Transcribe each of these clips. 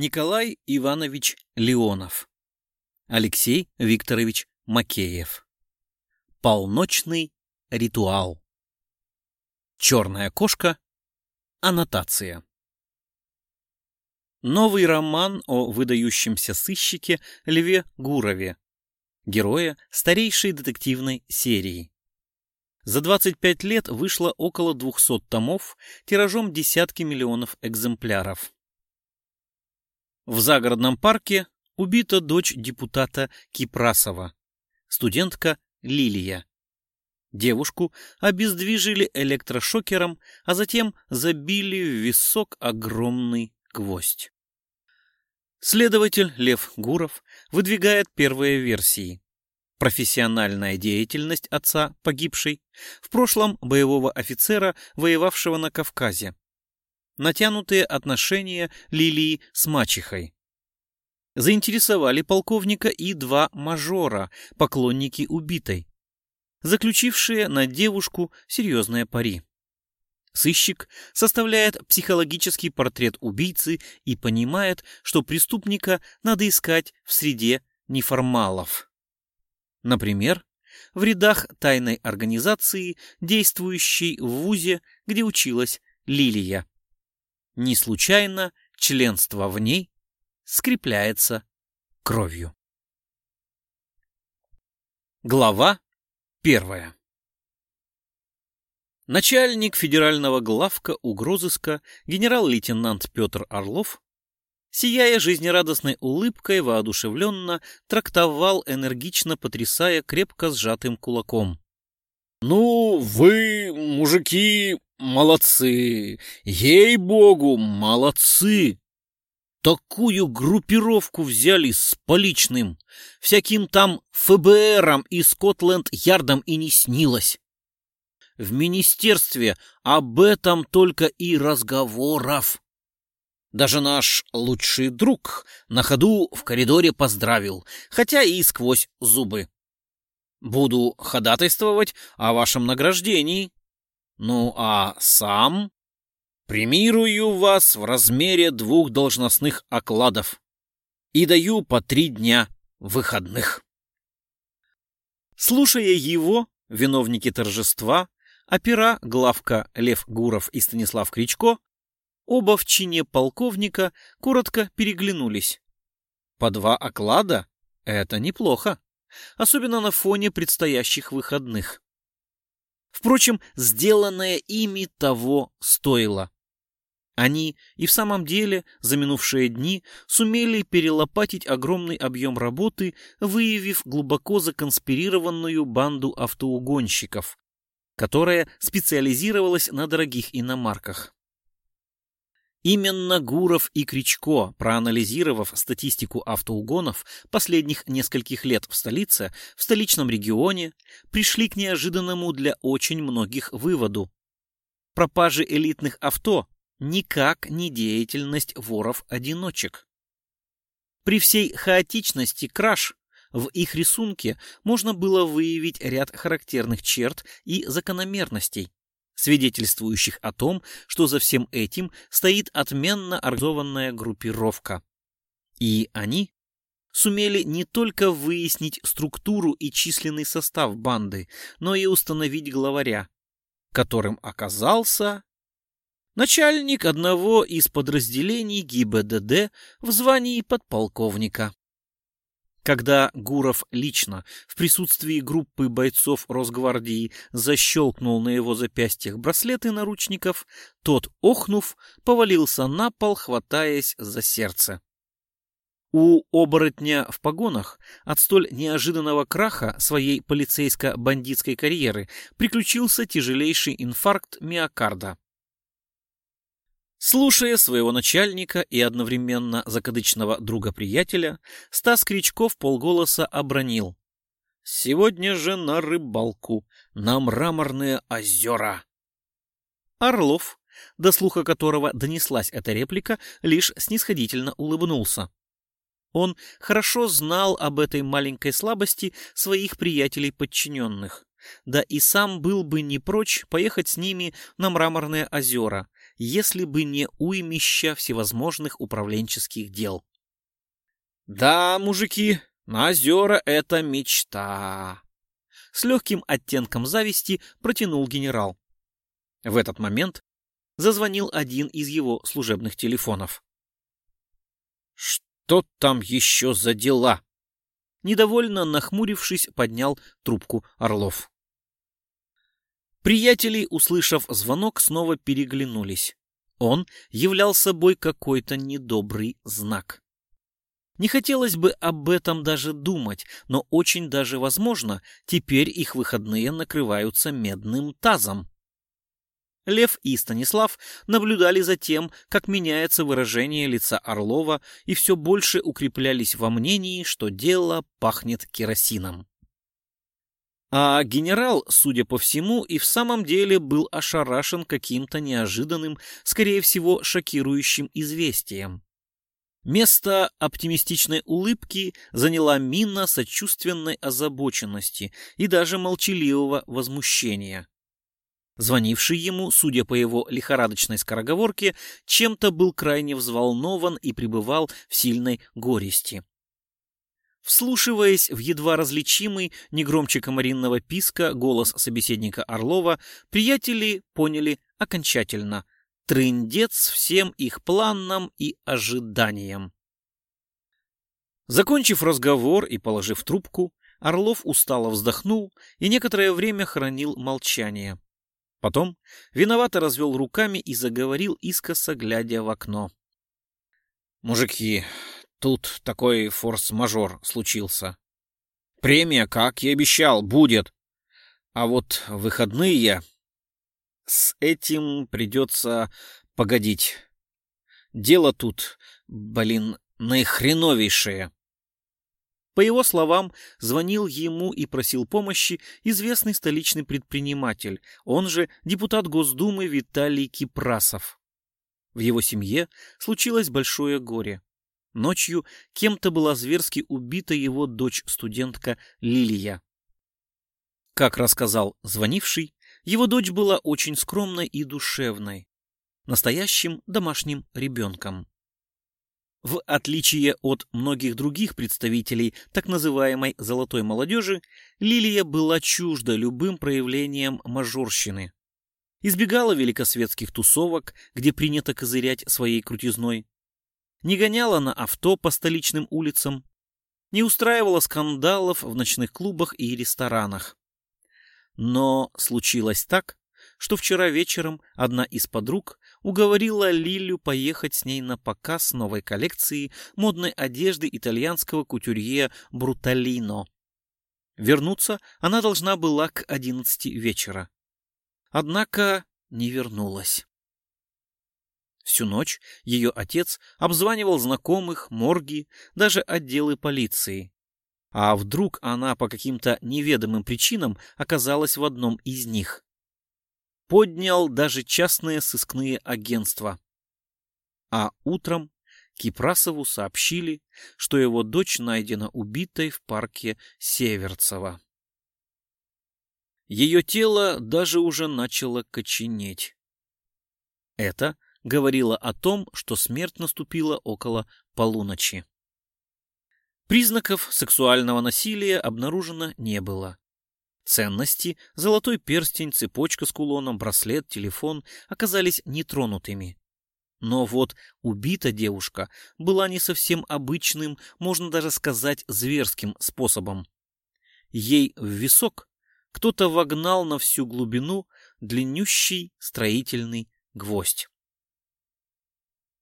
Николай Иванович Леонов. Алексей Викторович Макеев. Полночный ритуал. Черная кошка. Аннотация. Новый роман о выдающемся сыщике Льве Гурове, героя старейшей детективной серии. За 25 лет вышло около 200 томов, тиражом десятки миллионов экземпляров. В загородном парке убита дочь депутата Кипрасова, студентка Лилия. Девушку обездвижили электрошокером, а затем забили в висок огромный гвоздь. Следователь Лев Гуров выдвигает первые версии. Профессиональная деятельность отца погибшей, в прошлом боевого офицера, воевавшего на Кавказе. Натянутые отношения Лилии с мачехой. Заинтересовали полковника и два мажора, поклонники убитой, заключившие на девушку серьезные пари. Сыщик составляет психологический портрет убийцы и понимает, что преступника надо искать в среде неформалов. Например, в рядах тайной организации, действующей в ВУЗе, где училась Лилия. Не случайно членство в ней скрепляется кровью. Глава первая Начальник федерального главка угрозыска генерал-лейтенант Петр Орлов, сияя жизнерадостной улыбкой, воодушевленно трактовал, энергично потрясая крепко сжатым кулаком. «Ну, вы, мужики, молодцы! Ей-богу, молодцы! Такую группировку взяли с поличным! Всяким там ФБРом и Скотленд-Ярдом и не снилось!» В министерстве об этом только и разговоров. Даже наш лучший друг на ходу в коридоре поздравил, хотя и сквозь зубы. Буду ходатайствовать о вашем награждении. Ну а сам премирую вас в размере двух должностных окладов и даю по три дня выходных. Слушая его, виновники торжества опера главка Лев Гуров и Станислав Кричко, оба в чине полковника, коротко переглянулись. По два оклада — это неплохо, особенно на фоне предстоящих выходных. Впрочем, сделанное ими того стоило. Они и в самом деле за минувшие дни сумели перелопатить огромный объем работы, выявив глубоко законспирированную банду автоугонщиков, которая специализировалась на дорогих иномарках. Именно Гуров и Кричко, проанализировав статистику автоугонов последних нескольких лет в столице, в столичном регионе, пришли к неожиданному для очень многих выводу. Пропажи элитных авто никак не деятельность воров-одиночек. При всей хаотичности краж в их рисунке можно было выявить ряд характерных черт и закономерностей, свидетельствующих о том, что за всем этим стоит отменно организованная группировка. И они сумели не только выяснить структуру и численный состав банды, но и установить главаря, которым оказался начальник одного из подразделений ГИБДД в звании подполковника. Когда Гуров лично в присутствии группы бойцов Росгвардии защелкнул на его запястьях браслеты наручников, тот, охнув, повалился на пол, хватаясь за сердце. У оборотня в погонах от столь неожиданного краха своей полицейско-бандитской карьеры приключился тяжелейший инфаркт миокарда. Слушая своего начальника и одновременно закадычного друга-приятеля, Стас Кричков полголоса обронил. «Сегодня же на рыбалку, на мраморные озера!» Орлов, до слуха которого донеслась эта реплика, лишь снисходительно улыбнулся. Он хорошо знал об этой маленькой слабости своих приятелей-подчиненных, да и сам был бы не прочь поехать с ними на мраморные озера, если бы не уймища всевозможных управленческих дел. Да, мужики, на озера — это мечта. С легким оттенком зависти протянул генерал. В этот момент зазвонил один из его служебных телефонов. «Что там еще за дела?» Недовольно нахмурившись, поднял трубку Орлов. Приятели, услышав звонок, снова переглянулись. Он являл собой какой-то недобрый знак. Не хотелось бы об этом даже думать, но очень даже возможно, теперь их выходные накрываются медным тазом. Лев и Станислав наблюдали за тем, как меняется выражение лица Орлова и все больше укреплялись во мнении, что дело пахнет керосином. А генерал, судя по всему, и в самом деле был ошарашен каким-то неожиданным, скорее всего, шокирующим известием. Место оптимистичной улыбки заняла мина сочувственной озабоченности и даже молчаливого возмущения. Звонивший ему, судя по его лихорадочной скороговорке, чем-то был крайне взволнован и пребывал в сильной горести. Вслушиваясь в едва различимый, негромче комаринного писка, голос собеседника Орлова, приятели поняли окончательно – трындец всем их планам и ожиданиям. Закончив разговор и положив трубку, Орлов устало вздохнул и некоторое время хранил молчание. Потом виновато развел руками и заговорил искоса, глядя в окно. «Мужики, тут такой форс-мажор случился. Премия, как и обещал, будет. А вот выходные... С этим придется погодить. Дело тут, блин, наихреновейшее. По его словам, звонил ему и просил помощи известный столичный предприниматель, он же депутат Госдумы Виталий Кипрасов. В его семье случилось большое горе. Ночью кем-то была зверски убита его дочь-студентка Лилия. Как рассказал звонивший, его дочь была очень скромной и душевной, настоящим домашним ребенком. В отличие от многих других представителей так называемой «золотой молодежи», Лилия была чужда любым проявлениям мажорщины. Избегала великосветских тусовок, где принято козырять своей крутизной. Не гоняла на авто по столичным улицам. Не устраивала скандалов в ночных клубах и ресторанах. Но случилось так, что вчера вечером одна из подруг уговорила Лилю поехать с ней на показ новой коллекции модной одежды итальянского кутюрье Бруталино. Вернуться она должна была к одиннадцати вечера. Однако не вернулась. Всю ночь ее отец обзванивал знакомых, морги, даже отделы полиции. А вдруг она по каким-то неведомым причинам оказалась в одном из них? поднял даже частные сыскные агентства. А утром Кипрасову сообщили, что его дочь найдена убитой в парке Северцева. Ее тело даже уже начало коченеть. Это говорило о том, что смерть наступила около полуночи. Признаков сексуального насилия обнаружено не было. Ценности, золотой перстень, цепочка с кулоном, браслет, телефон оказались нетронутыми. Но вот убита девушка была не совсем обычным, можно даже сказать, зверским способом. Ей в висок кто-то вогнал на всю глубину длиннющий строительный гвоздь.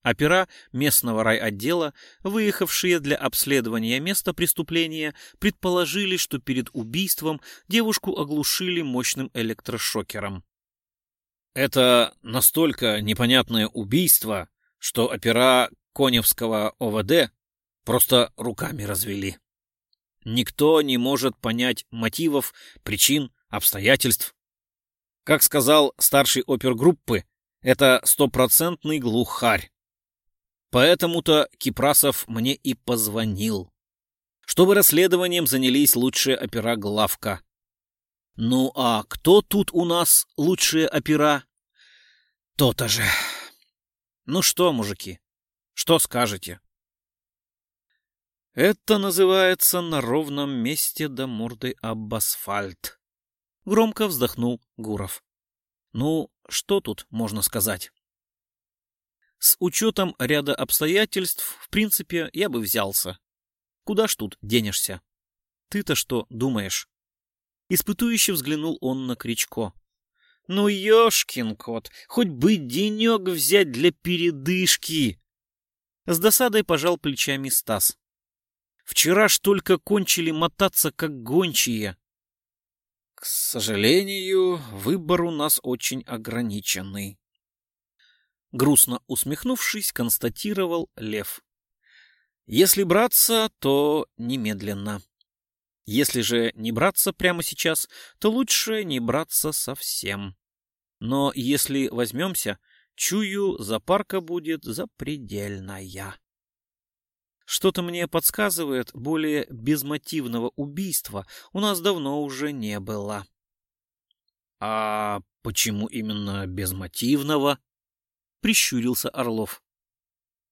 Опера местного райотдела, выехавшие для обследования места преступления, предположили, что перед убийством девушку оглушили мощным электрошокером. Это настолько непонятное убийство, что опера Коневского ОВД просто руками развели. Никто не может понять мотивов, причин, обстоятельств. Как сказал старший опергруппы, это стопроцентный глухарь. Поэтому-то Кипрасов мне и позвонил. Чтобы расследованием занялись лучшие опера главка. Ну а кто тут у нас лучшие опера? То-то же. Ну что, мужики, что скажете? Это называется на ровном месте до морды об асфальт. Громко вздохнул Гуров. Ну, что тут можно сказать? С учетом ряда обстоятельств, в принципе, я бы взялся. Куда ж тут денешься? Ты-то что думаешь? Испытующе взглянул он на Кричко. Ну, ёшкин кот, хоть бы денек взять для передышки. С досадой пожал плечами Стас. Вчера ж только кончили мотаться, как гончие. К сожалению, выбор у нас очень ограниченный. Грустно усмехнувшись, констатировал Лев. Если браться, то немедленно. Если же не браться прямо сейчас, то лучше не браться совсем. Но если возьмемся, чую, запарка будет запредельная. Что-то мне подсказывает, более безмотивного убийства у нас давно уже не было. А почему именно безмотивного? Прищурился Орлов.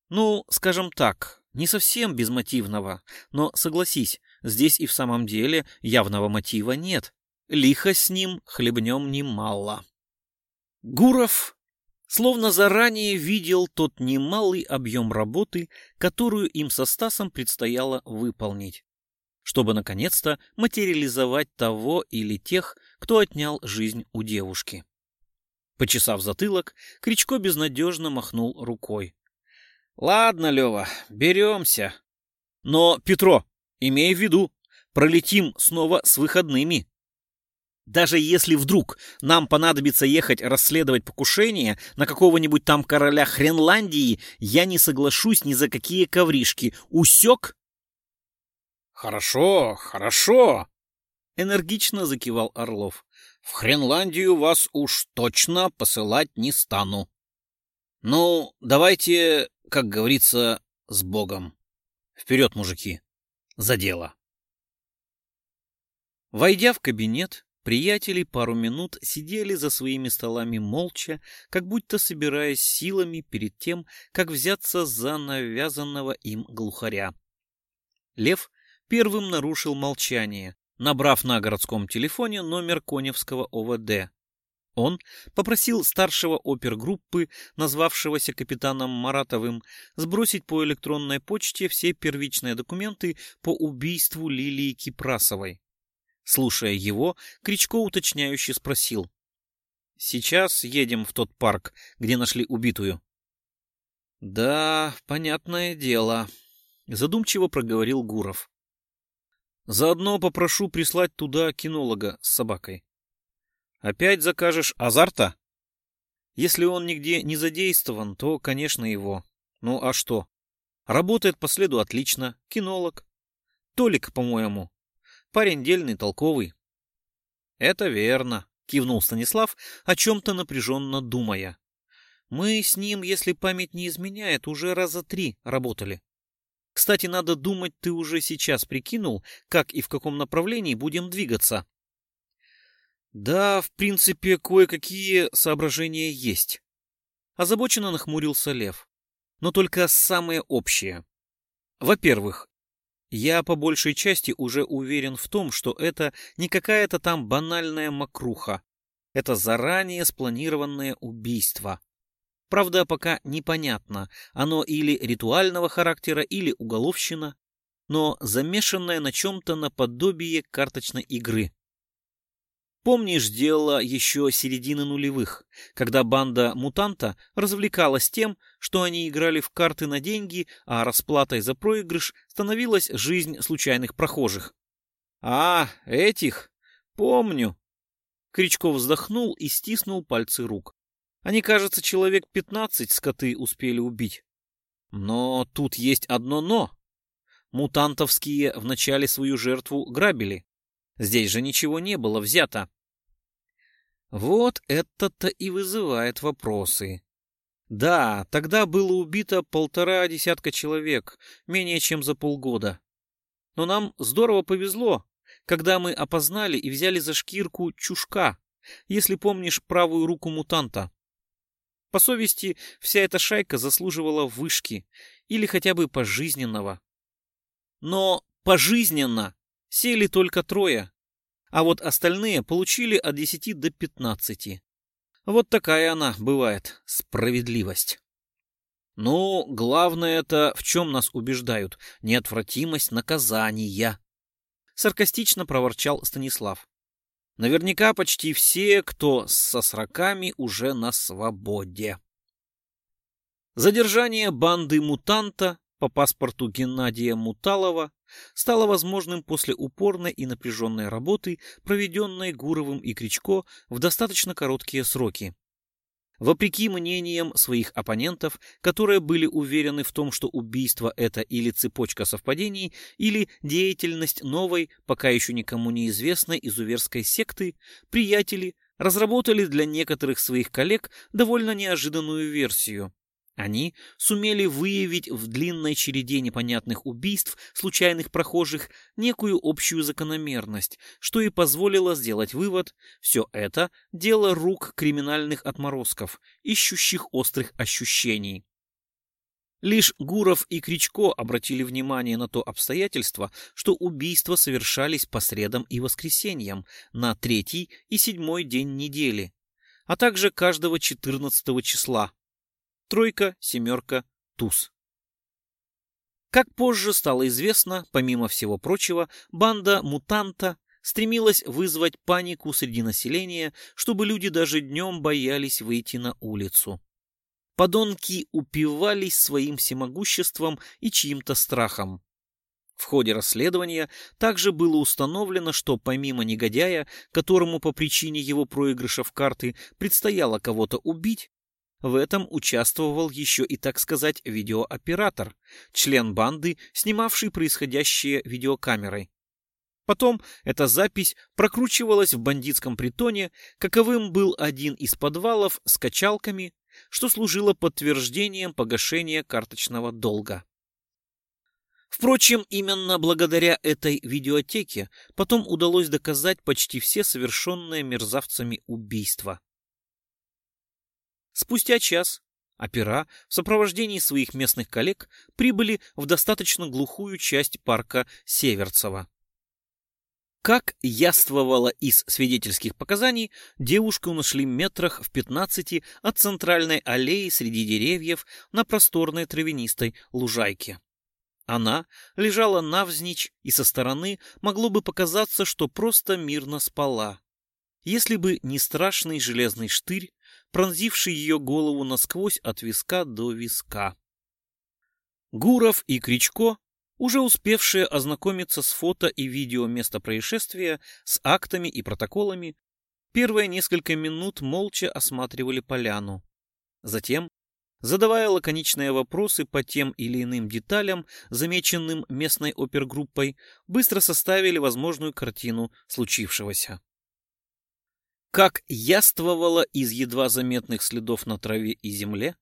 Ну, скажем так, не совсем безмотивного, но согласись, здесь и в самом деле явного мотива нет. Лихо с ним хлебнем немало. Гуров словно заранее видел тот немалый объем работы, которую им со Стасом предстояло выполнить, чтобы наконец-то материализовать того или тех, кто отнял жизнь у девушки. Почесав затылок, Кричко безнадежно махнул рукой. — Ладно, Лева, беремся. Но, Петро, имей в виду, пролетим снова с выходными. Даже если вдруг нам понадобится ехать расследовать покушение на какого-нибудь там короля Хренландии, я не соглашусь ни за какие ковришки. Усек? Хорошо, хорошо, энергично закивал Орлов. В Хренландию вас уж точно посылать не стану. Ну, давайте, как говорится, с Богом. Вперед, мужики, за дело. Войдя в кабинет, Приятели пару минут сидели за своими столами молча, как будто собираясь силами перед тем, как взяться за навязанного им глухаря. Лев первым нарушил молчание, набрав на городском телефоне номер Коневского ОВД. Он попросил старшего опергруппы, назвавшегося капитаном Маратовым, сбросить по электронной почте все первичные документы по убийству Лилии Кипрасовой. Слушая его, Кричко уточняюще спросил. «Сейчас едем в тот парк, где нашли убитую». «Да, понятное дело», — задумчиво проговорил Гуров. «Заодно попрошу прислать туда кинолога с собакой». «Опять закажешь азарта?» «Если он нигде не задействован, то, конечно, его. Ну а что? Работает по следу отлично. Кинолог. Толик, по-моему, Парень дельный, толковый. Это верно, кивнул Станислав, о чем-то напряженно думая. Мы с ним, если память не изменяет, уже раза три работали. Кстати, надо думать, ты уже сейчас прикинул, как и в каком направлении будем двигаться. Да, в принципе, кое-какие соображения есть. Озабоченно нахмурился Лев. Но только самые общие. Во-первых, я по большей части уже уверен в том, что это не какая-то там банальная мокруха. Это заранее спланированное убийство. Правда, пока непонятно, оно или ритуального характера, или уголовщина, но замешанное на чем-то наподобие карточной игры. Помнишь дело еще середины нулевых, когда банда мутанта развлекалась тем, что они играли в карты на деньги, а расплатой за проигрыш становилась жизнь случайных прохожих? А, этих? Помню. Кричков вздохнул и стиснул пальцы рук. Они, кажется, человек пятнадцать скоты успели убить. Но тут есть одно «но». Мутантовские вначале свою жертву грабили. Здесь же ничего не было взято. Вот это-то и вызывает вопросы. Да, тогда было убито полтора десятка человек, менее чем за полгода. Но нам здорово повезло, когда мы опознали и взяли за шкирку чушка, если помнишь правую руку мутанта. По совести, вся эта шайка заслуживала вышки или хотя бы пожизненного. Но пожизненно сели только трое, а вот остальные получили от 10 до 15. Вот такая она бывает, справедливость. Ну, главное это, в чем нас убеждают, неотвратимость наказания. Саркастично проворчал Станислав. Наверняка почти все, кто со сроками, уже на свободе. Задержание банды мутанта по паспорту Геннадия Муталова стало возможным после упорной и напряженной работы, проведенной Гуровым и Кричко в достаточно короткие сроки. Вопреки мнениям своих оппонентов, которые были уверены в том, что убийство это или цепочка совпадений, или деятельность новой, пока еще никому неизвестной изуверской секты, приятели разработали для некоторых своих коллег довольно неожиданную версию. Они сумели выявить в длинной череде непонятных убийств случайных прохожих некую общую закономерность, что и позволило сделать вывод – все это – дело рук криминальных отморозков, ищущих острых ощущений. Лишь Гуров и Кричко обратили внимание на то обстоятельство, что убийства совершались по средам и воскресеньям на третий и седьмой день недели, а также каждого 14 числа, тройка, семерка, туз. Как позже стало известно, помимо всего прочего, банда мутанта стремилась вызвать панику среди населения, чтобы люди даже днем боялись выйти на улицу. Подонки упивались своим всемогуществом и чьим-то страхом. В ходе расследования также было установлено, что помимо негодяя, которому по причине его проигрыша в карты предстояло кого-то убить, в этом участвовал еще и, так сказать, видеооператор, член банды, снимавший происходящее видеокамерой. Потом эта запись прокручивалась в бандитском притоне, каковым был один из подвалов с качалками, что служило подтверждением погашения карточного долга. Впрочем, именно благодаря этой видеотеке потом удалось доказать почти все совершенные мерзавцами убийства. Спустя час опера в сопровождении своих местных коллег прибыли в достаточно глухую часть парка Северцева. Как яствовало из свидетельских показаний, девушку нашли метрах в 15 от центральной аллеи среди деревьев на просторной травянистой лужайке. Она лежала навзничь, и со стороны могло бы показаться, что просто мирно спала. Если бы не страшный железный штырь, пронзивший ее голову насквозь от виска до виска. Гуров и Кричко, уже успевшие ознакомиться с фото и видео места происшествия, с актами и протоколами, первые несколько минут молча осматривали поляну. Затем, задавая лаконичные вопросы по тем или иным деталям, замеченным местной опергруппой, быстро составили возможную картину случившегося. Как яствовало из едва заметных следов на траве и земле,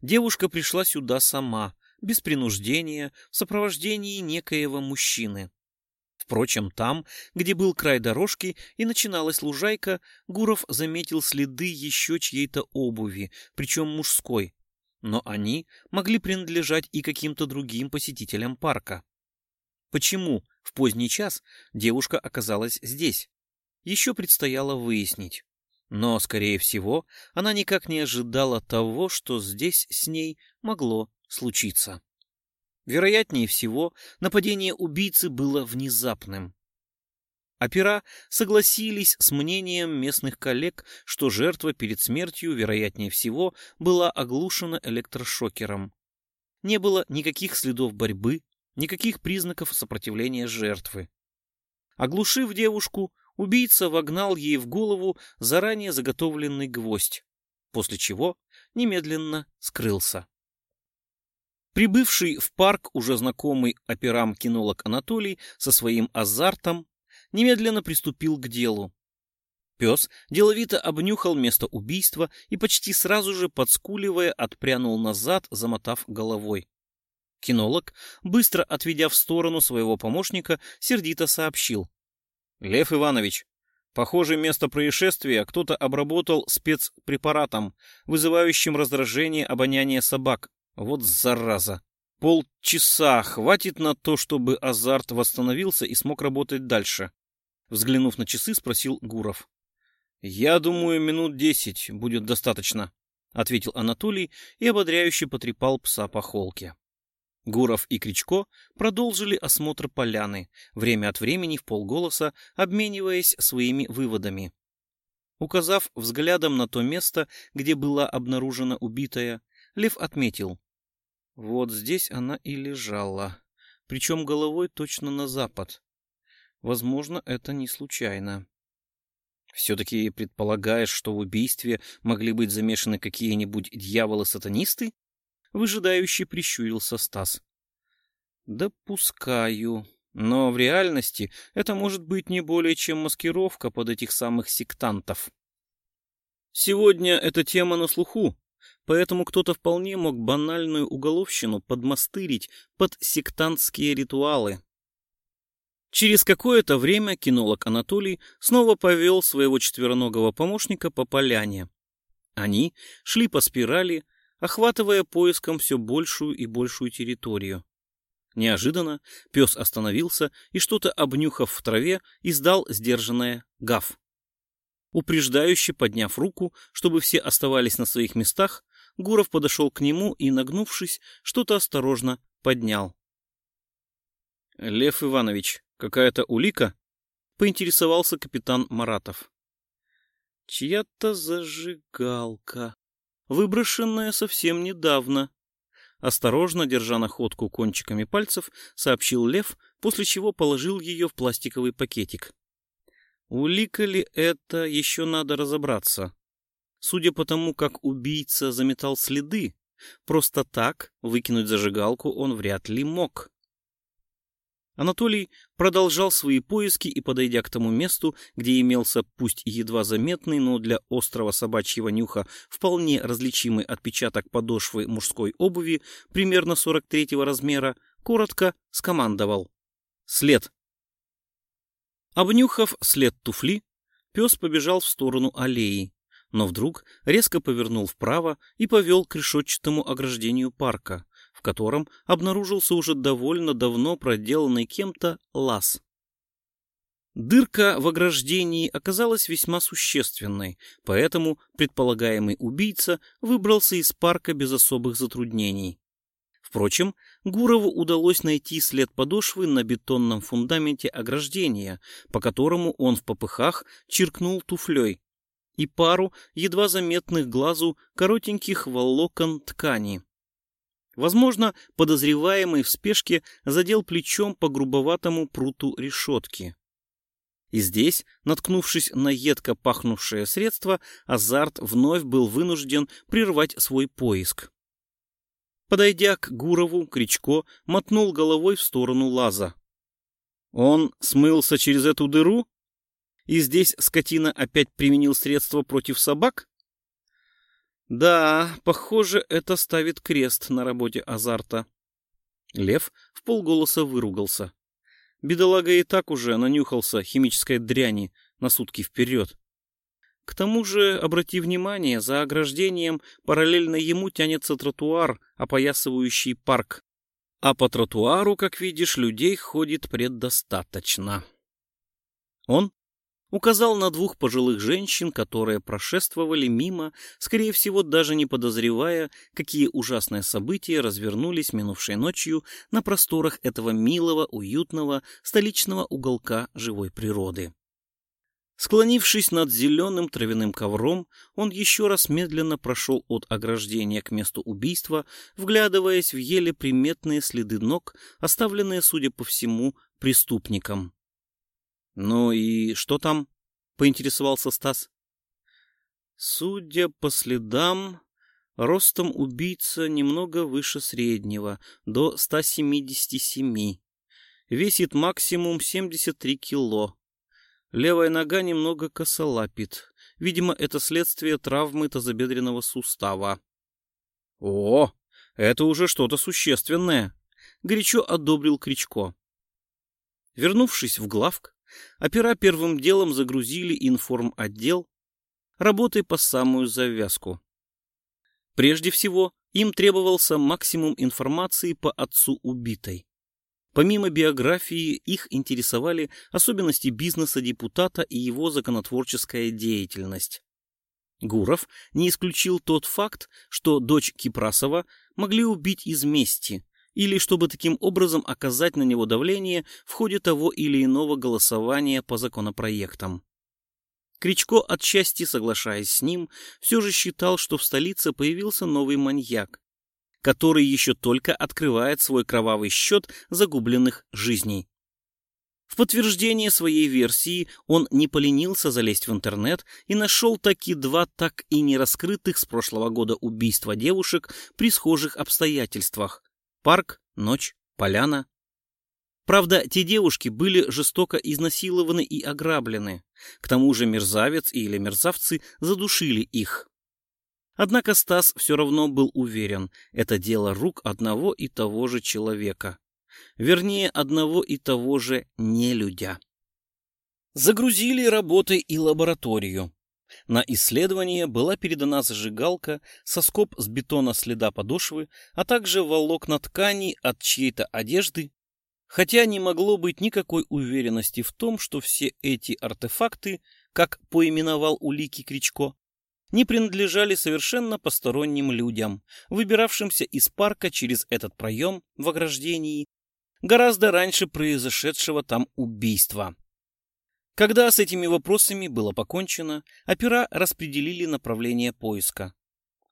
девушка пришла сюда сама, без принуждения, в сопровождении некоего мужчины. Впрочем, там, где был край дорожки и начиналась лужайка, Гуров заметил следы еще чьей-то обуви, причем мужской. Но они могли принадлежать и каким-то другим посетителям парка. Почему в поздний час девушка оказалась здесь? Еще предстояло выяснить. Но, скорее всего, она никак не ожидала того, что здесь с ней могло случиться. Вероятнее всего, нападение убийцы было внезапным. Опера согласились с мнением местных коллег, что жертва перед смертью, вероятнее всего, была оглушена электрошокером. Не было никаких следов борьбы, никаких признаков сопротивления жертвы. Оглушив девушку, убийца вогнал ей в голову заранее заготовленный гвоздь, после чего немедленно скрылся. Прибывший в парк уже знакомый операм кинолог Анатолий со своим азартом немедленно приступил к делу. Пес деловито обнюхал место убийства и почти сразу же, подскуливая, отпрянул назад, замотав головой. Кинолог, быстро отведя в сторону своего помощника, сердито сообщил. Лев Иванович, Похоже, место происшествия кто-то обработал спецпрепаратом, вызывающим раздражение обоняния собак. Вот зараза. Полчаса хватит на то, чтобы азарт восстановился и смог работать дальше. Взглянув на часы, спросил Гуров. «Я думаю, минут десять будет достаточно», — ответил Анатолий и ободряюще потрепал пса по холке. Гуров и Кричко продолжили осмотр поляны, время от времени в полголоса обмениваясь своими выводами. Указав взглядом на то место, где была обнаружена убитая, Лев отметил. Вот здесь она и лежала, причем головой точно на запад. Возможно, это не случайно. Все-таки предполагаешь, что в убийстве могли быть замешаны какие-нибудь дьяволы-сатанисты? Выжидающий прищурился Стас. Допускаю. Но в реальности это может быть не более чем маскировка под этих самых сектантов. Сегодня эта тема на слуху, поэтому кто-то вполне мог банальную уголовщину подмастырить под сектантские ритуалы. Через какое-то время кинолог Анатолий снова повел своего четвероногого помощника по поляне. Они шли по спирали, охватывая поиском все большую и большую территорию. Неожиданно пес остановился и, что-то обнюхав в траве, издал сдержанное «гав». Упреждающе подняв руку, чтобы все оставались на своих местах, Гуров подошел к нему и, нагнувшись, что-то осторожно поднял. «Лев Иванович, какая-то улика?» — поинтересовался капитан Маратов. «Чья-то зажигалка, выброшенная совсем недавно», Осторожно, держа находку кончиками пальцев, сообщил Лев, после чего положил ее в пластиковый пакетик. Улика ли это, еще надо разобраться. Судя по тому, как убийца заметал следы, просто так выкинуть зажигалку он вряд ли мог. Анатолий продолжал свои поиски и, подойдя к тому месту, где имелся пусть едва заметный, но для острого собачьего нюха вполне различимый отпечаток подошвы мужской обуви примерно 43-го размера, коротко скомандовал. «След!» Обнюхав след туфли, пес побежал в сторону аллеи, но вдруг резко повернул вправо и повел к решетчатому ограждению парка, в котором обнаружился уже довольно давно проделанный кем-то лаз. Дырка в ограждении оказалась весьма существенной, поэтому предполагаемый убийца выбрался из парка без особых затруднений. Впрочем, Гурову удалось найти след подошвы на бетонном фундаменте ограждения, по которому он в попыхах чиркнул туфлей, и пару едва заметных глазу коротеньких волокон ткани. Возможно, подозреваемый в спешке задел плечом по грубоватому пруту решетки. И здесь, наткнувшись на едко пахнувшее средство, Азарт вновь был вынужден прервать свой поиск. Подойдя к Гурову, Кричко мотнул головой в сторону лаза. Он смылся через эту дыру? И здесь скотина опять применил средство против собак? Да, похоже, это ставит крест на работе азарта. Лев в полголоса выругался. Бедолага и так уже нанюхался химической дряни на сутки вперед. К тому же, обрати внимание, за ограждением параллельно ему тянется тротуар, опоясывающий парк. А по тротуару, как видишь, людей ходит предостаточно. Он указал на двух пожилых женщин, которые прошествовали мимо, скорее всего, даже не подозревая, какие ужасные события развернулись минувшей ночью на просторах этого милого, уютного, столичного уголка живой природы. Склонившись над зеленым травяным ковром, он еще раз медленно прошел от ограждения к месту убийства, вглядываясь в еле приметные следы ног, оставленные, судя по всему, преступником. «Ну и что там?» — поинтересовался Стас. «Судя по следам, ростом убийца немного выше среднего, до 177. Весит максимум 73 кило. Левая нога немного косолапит. Видимо, это следствие травмы тазобедренного сустава». «О, это уже что-то существенное!» — горячо одобрил Кричко. Вернувшись в главк, опера первым делом загрузили информ-отдел работой по самую завязку. Прежде всего, им требовался максимум информации по отцу убитой. Помимо биографии, их интересовали особенности бизнеса депутата и его законотворческая деятельность. Гуров не исключил тот факт, что дочь Кипрасова могли убить из мести, или чтобы таким образом оказать на него давление в ходе того или иного голосования по законопроектам. Кричко, отчасти соглашаясь с ним, все же считал, что в столице появился новый маньяк, который еще только открывает свой кровавый счет загубленных жизней. В подтверждение своей версии он не поленился залезть в интернет и нашел таки два так и не раскрытых с прошлого года убийства девушек при схожих обстоятельствах. Парк, ночь, поляна. Правда, те девушки были жестоко изнасилованы и ограблены. К тому же мерзавец или мерзавцы задушили их. Однако Стас все равно был уверен, это дело рук одного и того же человека. Вернее, одного и того же нелюдя. Загрузили работой и лабораторию. На исследование была передана зажигалка, соскоб с бетона следа подошвы, а также волокна ткани от чьей-то одежды, хотя не могло быть никакой уверенности в том, что все эти артефакты, как поименовал улики Кричко, не принадлежали совершенно посторонним людям, выбиравшимся из парка через этот проем в ограждении гораздо раньше произошедшего там убийства. Когда с этими вопросами было покончено, опера распределили направление поиска.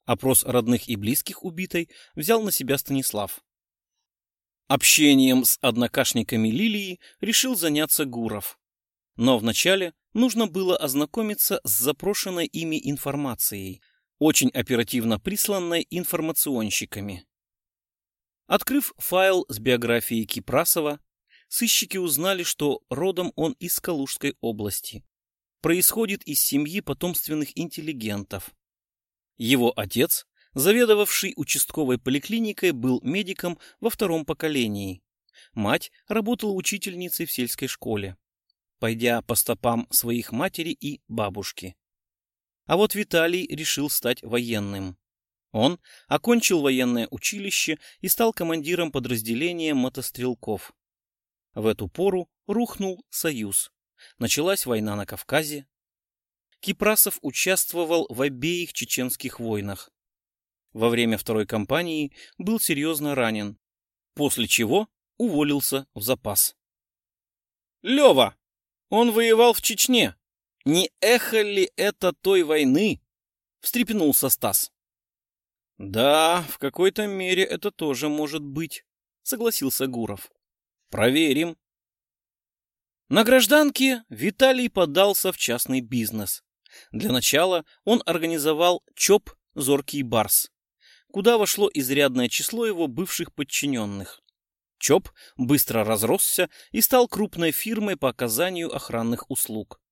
Опрос родных и близких убитой взял на себя Станислав. Общением с однокашниками Лилии решил заняться Гуров. Но вначале нужно было ознакомиться с запрошенной ими информацией, очень оперативно присланной информационщиками. Открыв файл с биографией Кипрасова, сыщики узнали, что родом он из Калужской области. Происходит из семьи потомственных интеллигентов. Его отец, заведовавший участковой поликлиникой, был медиком во втором поколении. Мать работала учительницей в сельской школе пойдя по стопам своих матери и бабушки. А вот Виталий решил стать военным. Он окончил военное училище и стал командиром подразделения мотострелков. В эту пору рухнул Союз. Началась война на Кавказе. Кипрасов участвовал в обеих чеченских войнах. Во время второй кампании был серьезно ранен, после чего уволился в запас. «Лева!» Он воевал в Чечне. Не эхо ли это той войны? Встрепенулся Стас. Да, в какой-то мере это тоже может быть, согласился Гуров. Проверим. На гражданке Виталий подался в частный бизнес. Для начала он организовал ЧОП «Зоркий Барс», куда вошло изрядное число его бывших подчиненных. ЧОП быстро разросся и стал крупной фирмой по оказанию охранных услуг.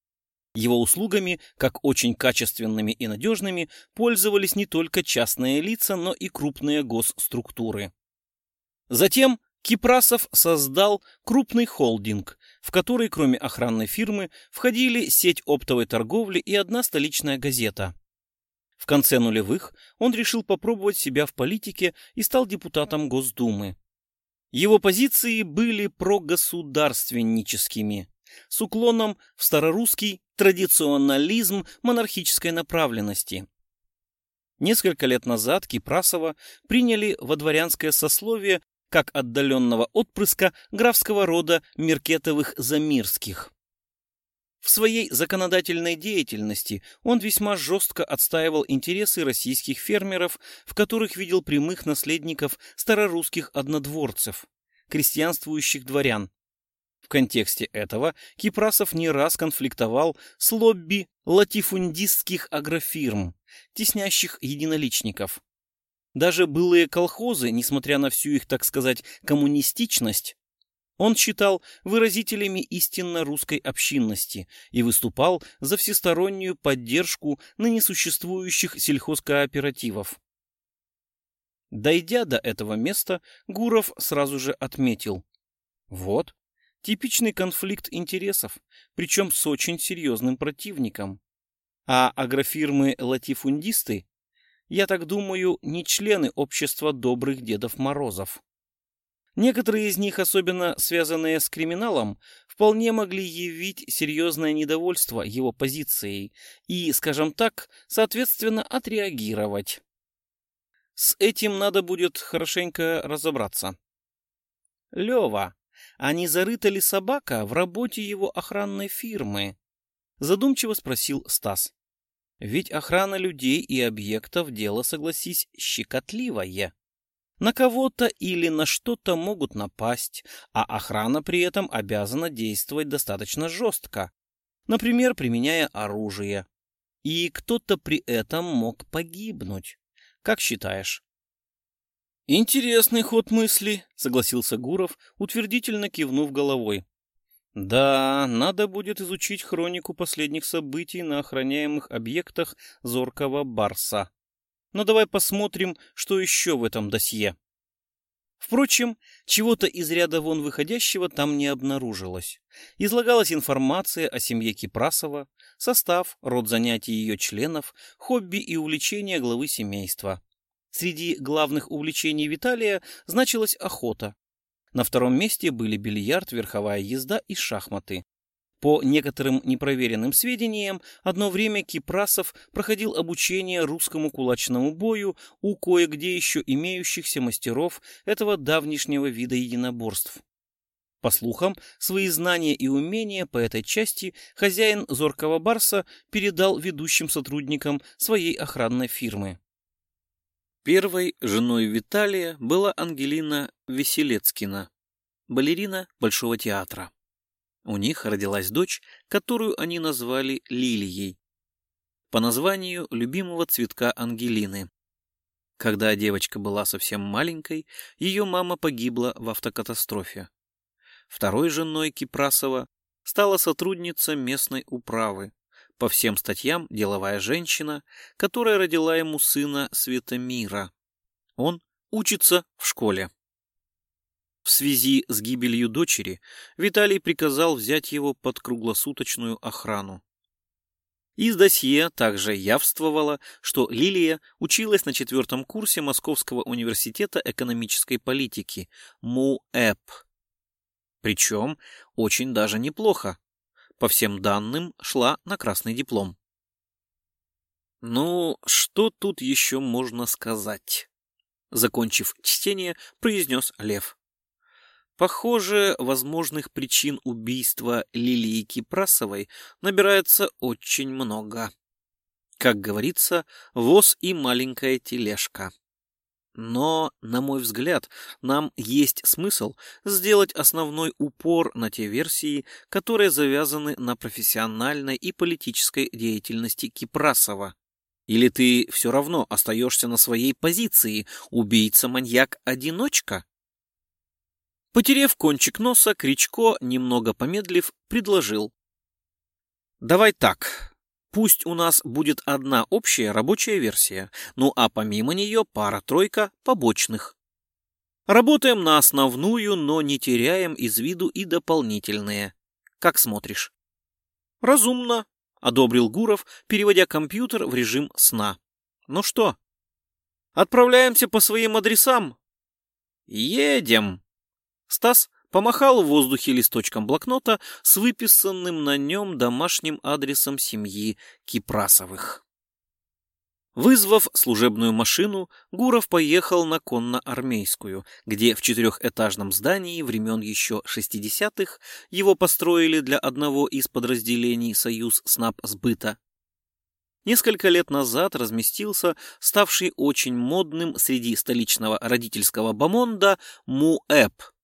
Его услугами, как очень качественными и надежными, пользовались не только частные лица, но и крупные госструктуры. Затем Кипрасов создал крупный холдинг, в который, кроме охранной фирмы, входили сеть оптовой торговли и одна столичная газета. В конце нулевых он решил попробовать себя в политике и стал депутатом Госдумы. Его позиции были прогосударственническими, с уклоном в старорусский традиционализм монархической направленности. Несколько лет назад Кипрасова приняли во дворянское сословие как отдаленного отпрыска графского рода Меркетовых-Замирских. В своей законодательной деятельности он весьма жестко отстаивал интересы российских фермеров, в которых видел прямых наследников старорусских однодворцев, крестьянствующих дворян. В контексте этого Кипрасов не раз конфликтовал с лобби латифундистских агрофирм, теснящих единоличников. Даже былые колхозы, несмотря на всю их, так сказать, коммунистичность, он считал выразителями истинно русской общинности и выступал за всестороннюю поддержку ныне существующих сельхозкооперативов. Дойдя до этого места, Гуров сразу же отметил. Вот, Типичный конфликт интересов, причем с очень серьезным противником. А агрофирмы латифундисты, я так думаю, не члены общества добрых Дедов Морозов. Некоторые из них, особенно связанные с криминалом, вполне могли явить серьезное недовольство его позицией и, скажем так, соответственно, отреагировать. С этим надо будет хорошенько разобраться. Лева, а не зарыта ли собака в работе его охранной фирмы? Задумчиво спросил Стас. Ведь охрана людей и объектов дело, согласись, щекотливое. На кого-то или на что-то могут напасть, а охрана при этом обязана действовать достаточно жестко, например, применяя оружие. И кто-то при этом мог погибнуть. Как считаешь? Интересный ход мысли, согласился Гуров, утвердительно кивнув головой. Да, надо будет изучить хронику последних событий на охраняемых объектах зоркого Барса. Но давай посмотрим, что еще в этом досье. Впрочем, чего-то из ряда вон выходящего там не обнаружилось. Излагалась информация о семье Кипрасова, состав, род занятий ее членов, хобби и увлечения главы семейства. Среди главных увлечений Виталия значилась охота. На втором месте были бильярд, верховая езда и шахматы. По некоторым непроверенным сведениям, одно время Кипрасов проходил обучение русскому кулачному бою у кое-где еще имеющихся мастеров этого давнишнего вида единоборств. По слухам, свои знания и умения по этой части хозяин Зоркого Барса передал ведущим сотрудникам своей охранной фирмы. Первой женой Виталия была Ангелина Веселецкина, балерина Большого театра. У них родилась дочь, которую они назвали Лилией, по названию любимого цветка Ангелины. Когда девочка была совсем маленькой, ее мама погибла в автокатастрофе. Второй женой Кипрасова стала сотрудница местной управы, по всем статьям деловая женщина, которая родила ему сына Светомира. Он учится в школе. В связи с гибелью дочери Виталий приказал взять его под круглосуточную охрану. Из досье также явствовало, что Лилия училась на четвертом курсе Московского университета экономической политики МУЭП. Причем очень даже неплохо. По всем данным, шла на красный диплом. Ну, что тут еще можно сказать? Закончив чтение, произнес Лев. Похоже, возможных причин убийства Лилии Кипрасовой набирается очень много. Как говорится, воз и маленькая тележка. Но, на мой взгляд, нам есть смысл сделать основной упор на те версии, которые завязаны на профессиональной и политической деятельности Кипрасова. Или ты все равно остаешься на своей позиции, убийца-маньяк-одиночка? Потерев кончик носа, Кричко, немного помедлив, предложил. «Давай так. Пусть у нас будет одна общая рабочая версия, ну а помимо нее пара-тройка побочных. Работаем на основную, но не теряем из виду и дополнительные. Как смотришь?» «Разумно», — одобрил Гуров, переводя компьютер в режим сна. «Ну что, отправляемся по своим адресам?» «Едем!» Стас помахал в воздухе листочком блокнота с выписанным на нем домашним адресом семьи Кипрасовых. Вызвав служебную машину, Гуров поехал на конно-армейскую, где в четырехэтажном здании времен еще 60-х его построили для одного из подразделений «Союз СНАП-сбыта». Несколько лет назад разместился ставший очень модным среди столичного родительского бомонда МУЭП –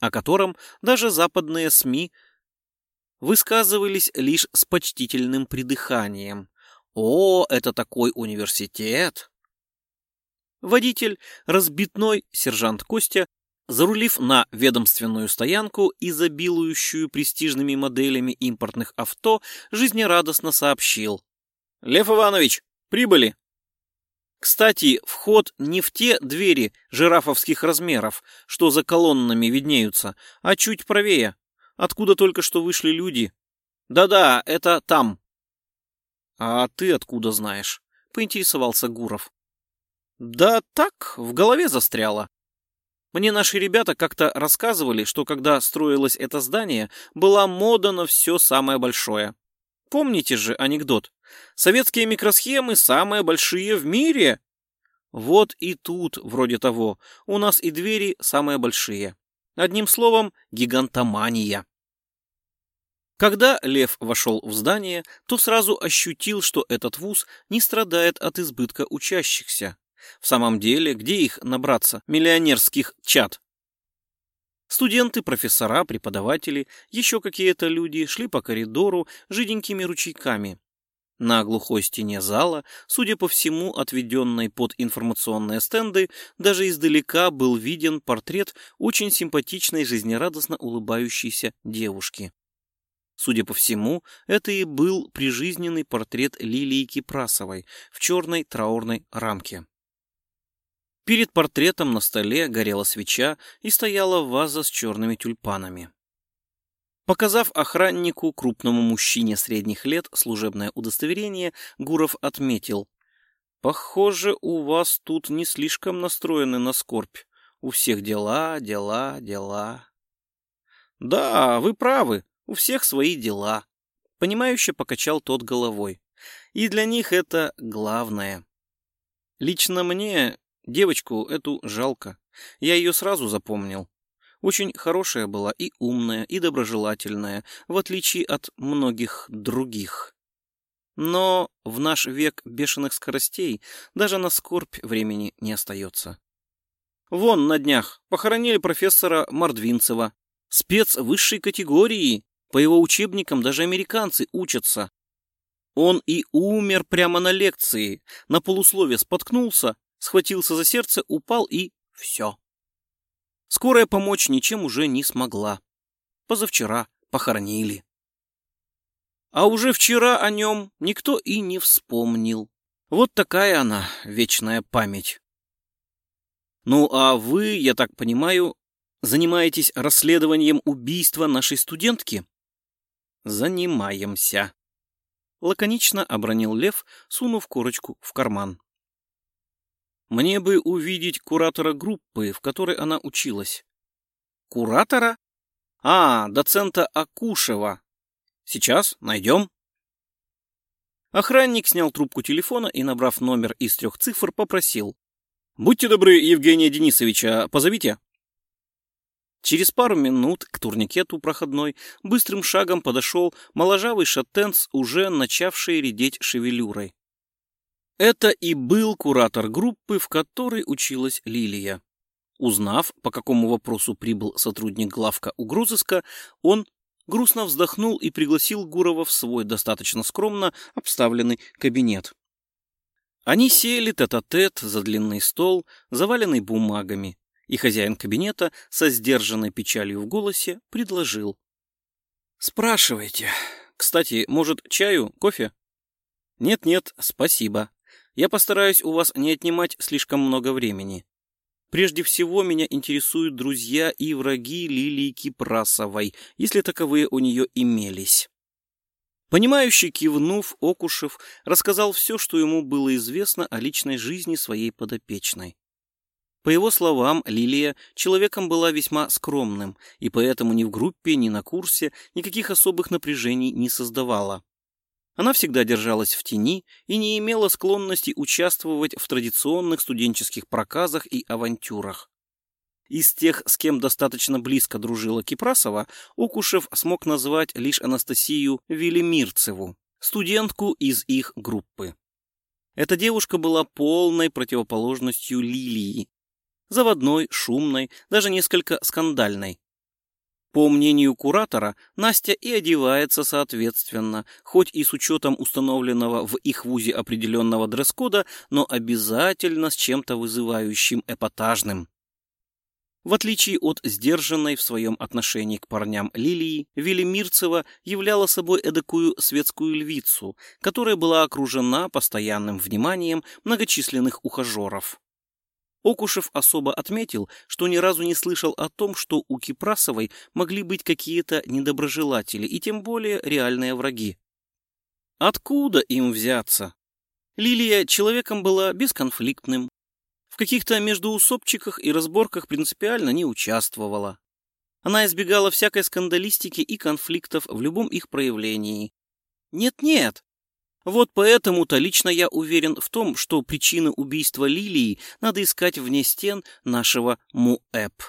о котором даже западные СМИ высказывались лишь с почтительным придыханием. «О, это такой университет!» Водитель, разбитной сержант Костя, зарулив на ведомственную стоянку, изобилующую престижными моделями импортных авто, жизнерадостно сообщил. «Лев Иванович, прибыли!» Кстати, вход не в те двери жирафовских размеров, что за колоннами виднеются, а чуть правее, откуда только что вышли люди. Да-да, это там. А ты откуда знаешь? Поинтересовался Гуров. Да так, в голове застряло. Мне наши ребята как-то рассказывали, что когда строилось это здание, была мода на все самое большое. Помните же анекдот? Советские микросхемы самые большие в мире. Вот и тут, вроде того, у нас и двери самые большие. Одним словом, гигантомания. Когда Лев вошел в здание, то сразу ощутил, что этот вуз не страдает от избытка учащихся. В самом деле, где их набраться, миллионерских чат? Студенты, профессора, преподаватели, еще какие-то люди шли по коридору жиденькими ручейками. На глухой стене зала, судя по всему, отведенной под информационные стенды, даже издалека был виден портрет очень симпатичной, жизнерадостно улыбающейся девушки. Судя по всему, это и был прижизненный портрет Лилии Кипрасовой в черной траурной рамке. Перед портретом на столе горела свеча и стояла ваза с черными тюльпанами. Показав охраннику, крупному мужчине средних лет, служебное удостоверение, Гуров отметил. «Похоже, у вас тут не слишком настроены на скорбь. У всех дела, дела, дела». «Да, вы правы, у всех свои дела», — понимающе покачал тот головой. «И для них это главное. Лично мне Девочку эту жалко. Я ее сразу запомнил. Очень хорошая была и умная, и доброжелательная, в отличие от многих других. Но в наш век бешеных скоростей даже на скорбь времени не остается. Вон на днях похоронили профессора Мордвинцева. Спец высшей категории. По его учебникам даже американцы учатся. Он и умер прямо на лекции. На полуслове споткнулся схватился за сердце, упал и все. Скорая помочь ничем уже не смогла. Позавчера похоронили. А уже вчера о нем никто и не вспомнил. Вот такая она, вечная память. Ну а вы, я так понимаю, занимаетесь расследованием убийства нашей студентки? Занимаемся. Лаконично обронил Лев, сунув корочку в карман. Мне бы увидеть куратора группы, в которой она училась. Куратора? А, доцента Акушева. Сейчас найдем. Охранник снял трубку телефона и, набрав номер из трех цифр, попросил. «Будьте добры, Евгения Денисовича, позовите». Через пару минут к турникету проходной быстрым шагом подошел моложавый шатенц, уже начавший редеть шевелюрой. Это и был куратор группы, в которой училась Лилия. Узнав, по какому вопросу прибыл сотрудник главка угрозыска, он грустно вздохнул и пригласил Гурова в свой достаточно скромно обставленный кабинет. Они сели тет-а-тет -тет за длинный стол, заваленный бумагами, и хозяин кабинета со сдержанной печалью в голосе предложил. «Спрашивайте. Кстати, может, чаю, кофе?» «Нет-нет, спасибо. Я постараюсь у вас не отнимать слишком много времени. Прежде всего, меня интересуют друзья и враги Лилии Кипрасовой, если таковые у нее имелись. Понимающий кивнув, Окушев рассказал все, что ему было известно о личной жизни своей подопечной. По его словам, Лилия человеком была весьма скромным, и поэтому ни в группе, ни на курсе никаких особых напряжений не создавала. Она всегда держалась в тени и не имела склонности участвовать в традиционных студенческих проказах и авантюрах. Из тех, с кем достаточно близко дружила Кипрасова, Окушев смог назвать лишь Анастасию Велимирцеву, студентку из их группы. Эта девушка была полной противоположностью Лилии. Заводной, шумной, даже несколько скандальной. По мнению куратора, Настя и одевается соответственно, хоть и с учетом установленного в их вузе определенного дресс-кода, но обязательно с чем-то вызывающим эпатажным. В отличие от сдержанной в своем отношении к парням Лилии, Велимирцева являла собой эдакую светскую львицу, которая была окружена постоянным вниманием многочисленных ухажеров. Окушев особо отметил, что ни разу не слышал о том, что у Кипрасовой могли быть какие-то недоброжелатели и тем более реальные враги. Откуда им взяться? Лилия человеком была бесконфликтным, каких-то междуусобчиках и разборках принципиально не участвовала. Она избегала всякой скандалистики и конфликтов в любом их проявлении. Нет-нет. Вот поэтому-то лично я уверен в том, что причины убийства Лилии надо искать вне стен нашего МУЭП.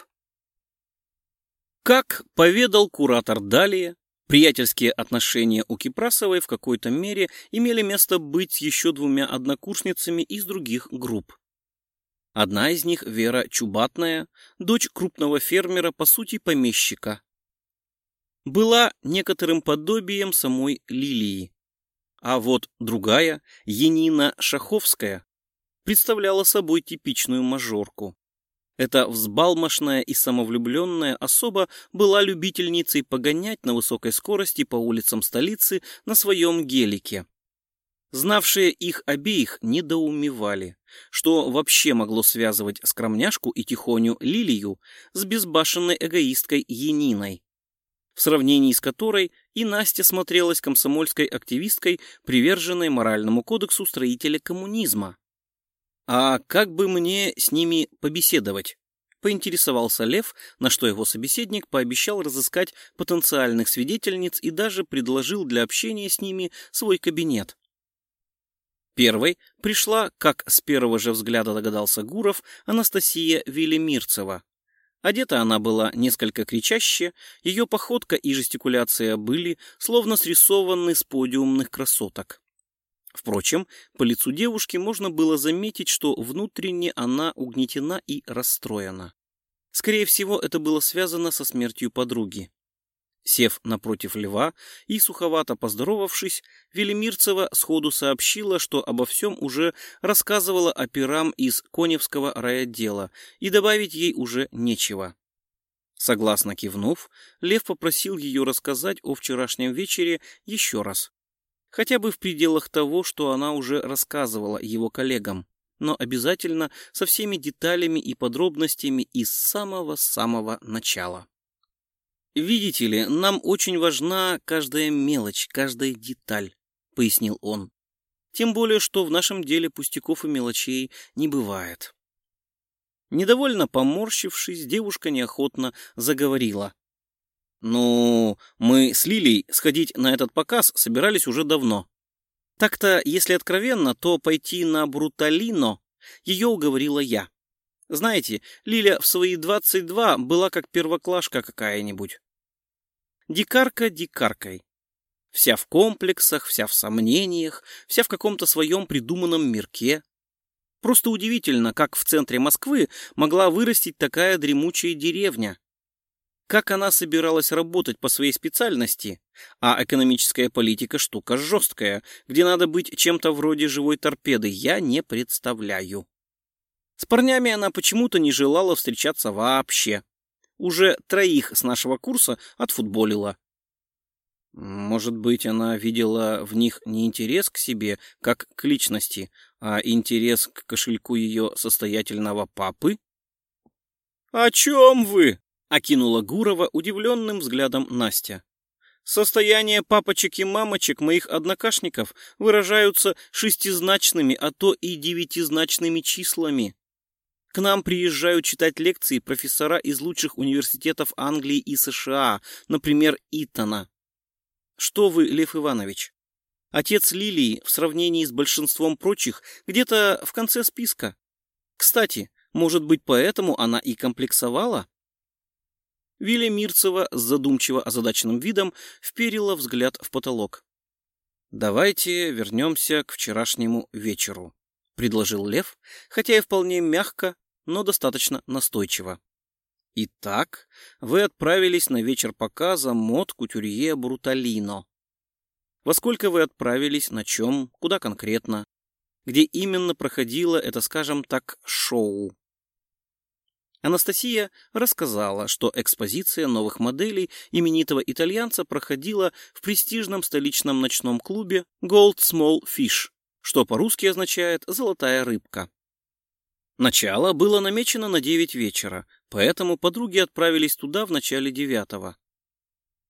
Как поведал куратор далее, приятельские отношения у Кипрасовой в какой-то мере имели место быть еще двумя однокурсницами из других групп. Одна из них, Вера Чубатная, дочь крупного фермера, по сути помещика, была некоторым подобием самой Лилии. А вот другая, Енина Шаховская, представляла собой типичную мажорку. Эта взбалмошная и самовлюбленная особа была любительницей погонять на высокой скорости по улицам столицы на своем гелике. Знавшие их обеих недоумевали, что вообще могло связывать скромняшку и тихоню Лилию с безбашенной эгоисткой Яниной, в сравнении с которой и Настя смотрелась комсомольской активисткой, приверженной моральному кодексу строителя коммунизма. «А как бы мне с ними побеседовать?» — поинтересовался Лев, на что его собеседник пообещал разыскать потенциальных свидетельниц и даже предложил для общения с ними свой кабинет. Первой пришла, как с первого же взгляда догадался Гуров, Анастасия Велимирцева. Одета она была несколько кричаще, ее походка и жестикуляция были словно срисованы с подиумных красоток. Впрочем, по лицу девушки можно было заметить, что внутренне она угнетена и расстроена. Скорее всего, это было связано со смертью подруги. Сев напротив льва и суховато поздоровавшись, Велимирцева сходу сообщила, что обо всем уже рассказывала операм из Коневского райотдела, и добавить ей уже нечего. Согласно кивнув, Лев попросил ее рассказать о вчерашнем вечере еще раз. Хотя бы в пределах того, что она уже рассказывала его коллегам, но обязательно со всеми деталями и подробностями из самого-самого начала. «Видите ли, нам очень важна каждая мелочь, каждая деталь», — пояснил он. «Тем более, что в нашем деле пустяков и мелочей не бывает». Недовольно поморщившись, девушка неохотно заговорила. «Ну, мы с Лилей сходить на этот показ собирались уже давно. Так-то, если откровенно, то пойти на Бруталино ее уговорила я. Знаете, Лиля в свои 22 была как первоклашка какая-нибудь. Дикарка дикаркой. Вся в комплексах, вся в сомнениях, вся в каком-то своем придуманном мирке. Просто удивительно, как в центре Москвы могла вырастить такая дремучая деревня. Как она собиралась работать по своей специальности, а экономическая политика штука жесткая, где надо быть чем-то вроде живой торпеды, я не представляю. С парнями она почему-то не желала встречаться вообще. Уже троих с нашего курса отфутболила. Может быть, она видела в них не интерес к себе, как к личности, а интерес к кошельку ее состоятельного папы? «О чем вы?» — окинула Гурова удивленным взглядом Настя. Состояние папочек и мамочек моих однокашников выражаются шестизначными, а то и девятизначными числами. К нам приезжают читать лекции профессора из лучших университетов Англии и США, например, Итона. Что вы, Лев Иванович? Отец Лилии в сравнении с большинством прочих где-то в конце списка. Кстати, может быть, поэтому она и комплексовала? Виля Мирцева с задумчиво озадаченным видом вперила взгляд в потолок. Давайте вернемся к вчерашнему вечеру. — предложил Лев, хотя и вполне мягко, но достаточно настойчиво. Итак, вы отправились на вечер показа мод кутюрье Бруталино. Во сколько вы отправились, на чем, куда конкретно? Где именно проходило это, скажем так, шоу? Анастасия рассказала, что экспозиция новых моделей именитого итальянца проходила в престижном столичном ночном клубе Gold Small Fish, что по-русски означает «золотая рыбка». Начало было намечено на 9 вечера, поэтому подруги отправились туда в начале девятого.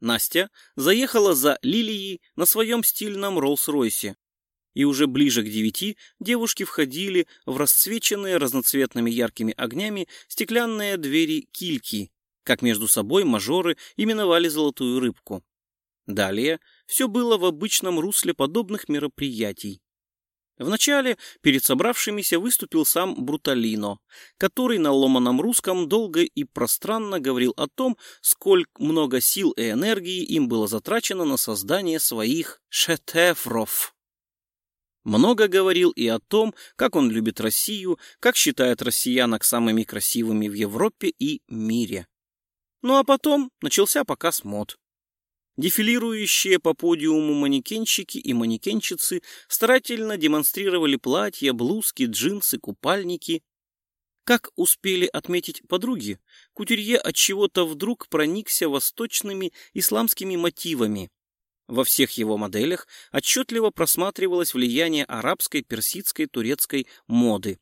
Настя заехала за Лилией на своем стильном Роллс-Ройсе, и уже ближе к девяти девушки входили в расцвеченные разноцветными яркими огнями стеклянные двери кильки, как между собой мажоры именовали золотую рыбку. Далее все было в обычном русле подобных мероприятий. Вначале перед собравшимися выступил сам Бруталино, который на ломаном русском долго и пространно говорил о том, сколько много сил и энергии им было затрачено на создание своих шедевров. Много говорил и о том, как он любит Россию, как считает россиянок самыми красивыми в Европе и мире. Ну а потом начался показ мод. Дефилирующие по подиуму манекенщики и манекенщицы старательно демонстрировали платья, блузки, джинсы, купальники. Как успели отметить подруги, кутюрье от чего-то вдруг проникся восточными исламскими мотивами. Во всех его моделях отчетливо просматривалось влияние арабской, персидской, турецкой моды.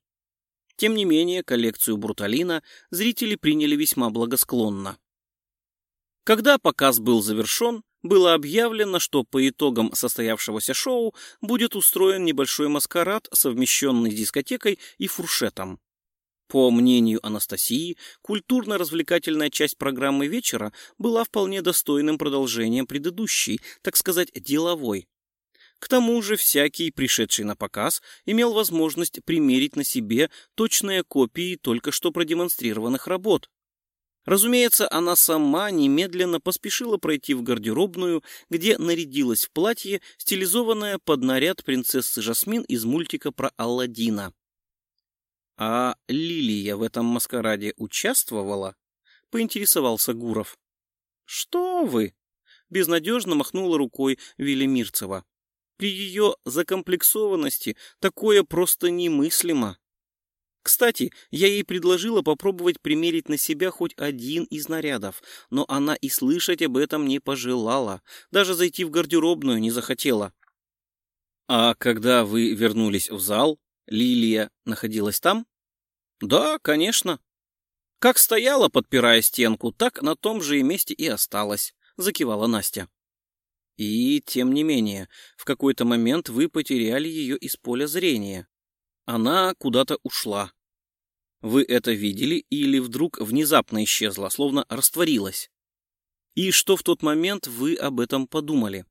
Тем не менее, коллекцию Бруталина зрители приняли весьма благосклонно. Когда показ был завершен, было объявлено, что по итогам состоявшегося шоу будет устроен небольшой маскарад, совмещенный с дискотекой и фуршетом. По мнению Анастасии, культурно-развлекательная часть программы вечера была вполне достойным продолжением предыдущей, так сказать, деловой. К тому же всякий, пришедший на показ, имел возможность примерить на себе точные копии только что продемонстрированных работ. Разумеется, она сама немедленно поспешила пройти в гардеробную, где нарядилась в платье, стилизованное под наряд принцессы Жасмин из мультика про Алладина. А Лилия в этом маскараде участвовала? Поинтересовался Гуров. Что вы? Безнадежно махнула рукой Велимирцева. При ее закомплексованности такое просто немыслимо. Кстати, я ей предложила попробовать примерить на себя хоть один из нарядов, но она и слышать об этом не пожелала, даже зайти в гардеробную не захотела. А когда вы вернулись в зал, Лилия находилась там? Да, конечно. Как стояла, подпирая стенку, так на том же и месте и осталась, закивала Настя. И, тем не менее, в какой-то момент вы потеряли ее из поля зрения. Она куда-то ушла. Вы это видели или вдруг внезапно исчезла, словно растворилась? И что в тот момент вы об этом подумали?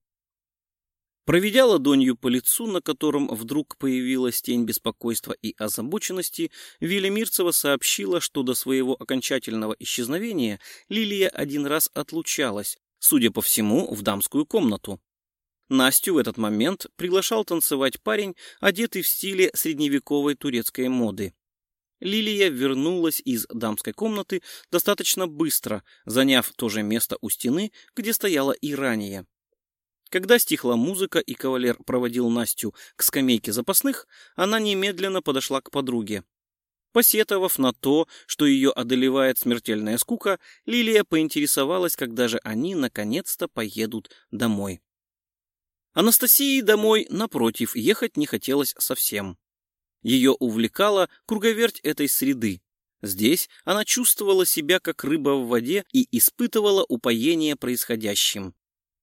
Проведя ладонью по лицу, на котором вдруг появилась тень беспокойства и озабоченности, Велимирцева сообщила, что до своего окончательного исчезновения Лилия один раз отлучалась, судя по всему, в дамскую комнату. Настю в этот момент приглашал танцевать парень, одетый в стиле средневековой турецкой моды. Лилия вернулась из дамской комнаты достаточно быстро, заняв то же место у стены, где стояла и ранее. Когда стихла музыка и кавалер проводил Настю к скамейке запасных, она немедленно подошла к подруге. Посетовав на то, что ее одолевает смертельная скука, Лилия поинтересовалась, когда же они наконец-то поедут домой. Анастасии домой, напротив, ехать не хотелось совсем. Ее увлекала круговерть этой среды. Здесь она чувствовала себя как рыба в воде и испытывала упоение происходящим.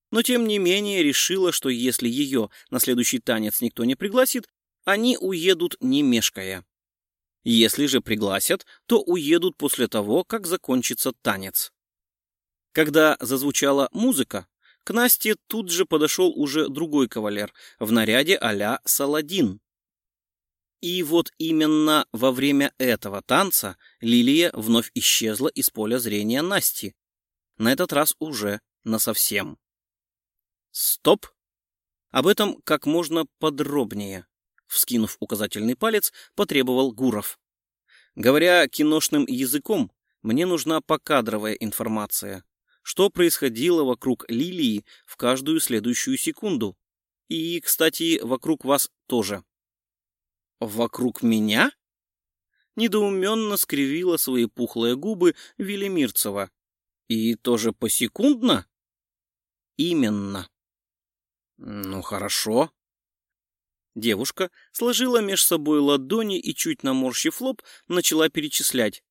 Но тем не менее решила, что если ее на следующий танец никто не пригласит, они уедут не мешкая. Если же пригласят, то уедут после того, как закончится танец. Когда зазвучала музыка, к Насте тут же подошел уже другой кавалер в наряде а-ля Саладин. И вот именно во время этого танца Лилия вновь исчезла из поля зрения Насти. На этот раз уже насовсем. Стоп! Об этом как можно подробнее. Вскинув указательный палец, потребовал Гуров. Говоря киношным языком, мне нужна покадровая информация. Что происходило вокруг Лилии в каждую следующую секунду? И, кстати, вокруг вас тоже. Вокруг меня? Недоуменно скривила свои пухлые губы Велимирцева. И тоже посекундно? Именно. Ну, хорошо. Девушка сложила меж собой ладони и, чуть наморщив лоб, начала перечислять.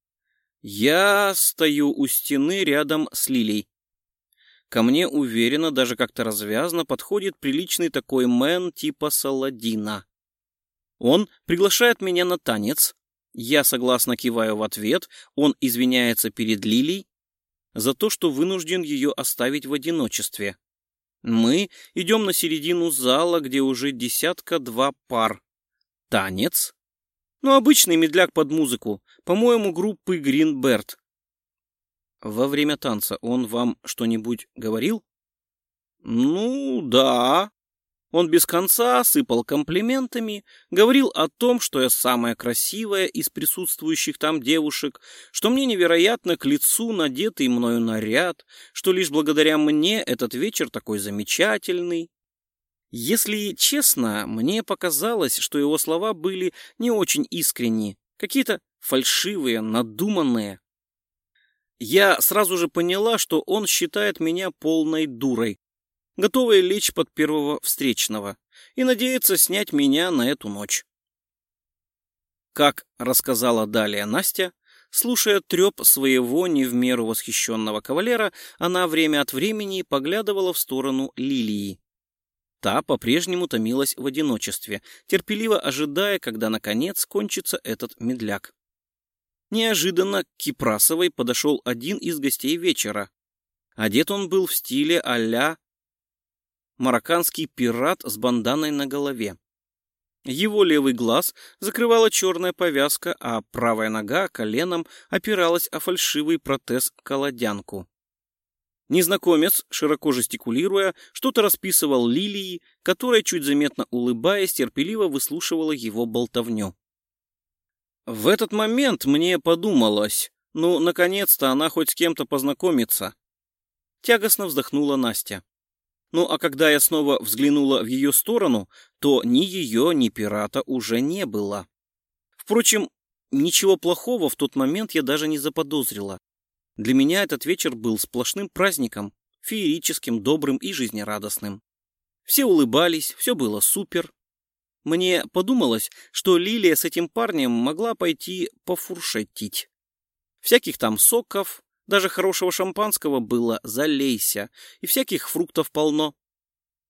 Я стою у стены рядом с Лилей. Ко мне уверенно, даже как-то развязно подходит приличный такой мэн типа Саладина. Он приглашает меня на танец. Я согласно киваю в ответ. Он извиняется перед Лилей за то, что вынужден ее оставить в одиночестве. Мы идем на середину зала, где уже десятка-два пар. Танец. Ну, обычный медляк под музыку. По-моему, группы Гринберт. Во время танца он вам что-нибудь говорил? Ну, да, он без конца сыпал комплиментами, говорил о том, что я самая красивая из присутствующих там девушек, что мне невероятно к лицу надетый мною наряд, что лишь благодаря мне этот вечер такой замечательный. Если честно, мне показалось, что его слова были не очень искренни, какие-то фальшивые, надуманные. Я сразу же поняла, что он считает меня полной дурой, готовая лечь под первого встречного и надеется снять меня на эту ночь. Как рассказала далее Настя, слушая треп своего не в меру восхищенного кавалера, она время от времени поглядывала в сторону Лилии. Та по-прежнему томилась в одиночестве, терпеливо ожидая, когда, наконец, кончится этот медляк. Неожиданно к Кипрасовой подошел один из гостей вечера. Одет он был в стиле а-ля марокканский пират с банданой на голове. Его левый глаз закрывала черная повязка, а правая нога коленом опиралась о фальшивый протез-колодянку. Незнакомец, широко жестикулируя, что-то расписывал Лилии, которая, чуть заметно улыбаясь, терпеливо выслушивала его болтовню. В этот момент мне подумалось, ну, наконец-то она хоть с кем-то познакомится. Тягостно вздохнула Настя. Ну а когда я снова взглянула в ее сторону, то ни ее, ни пирата уже не было. Впрочем, ничего плохого в тот момент я даже не заподозрила. Для меня этот вечер был сплошным праздником, феерическим, добрым и жизнерадостным. Все улыбались, все было супер. Мне подумалось, что Лилия с этим парнем могла пойти пофуршетить. Всяких там соков, даже хорошего шампанского было залейся, и всяких фруктов полно.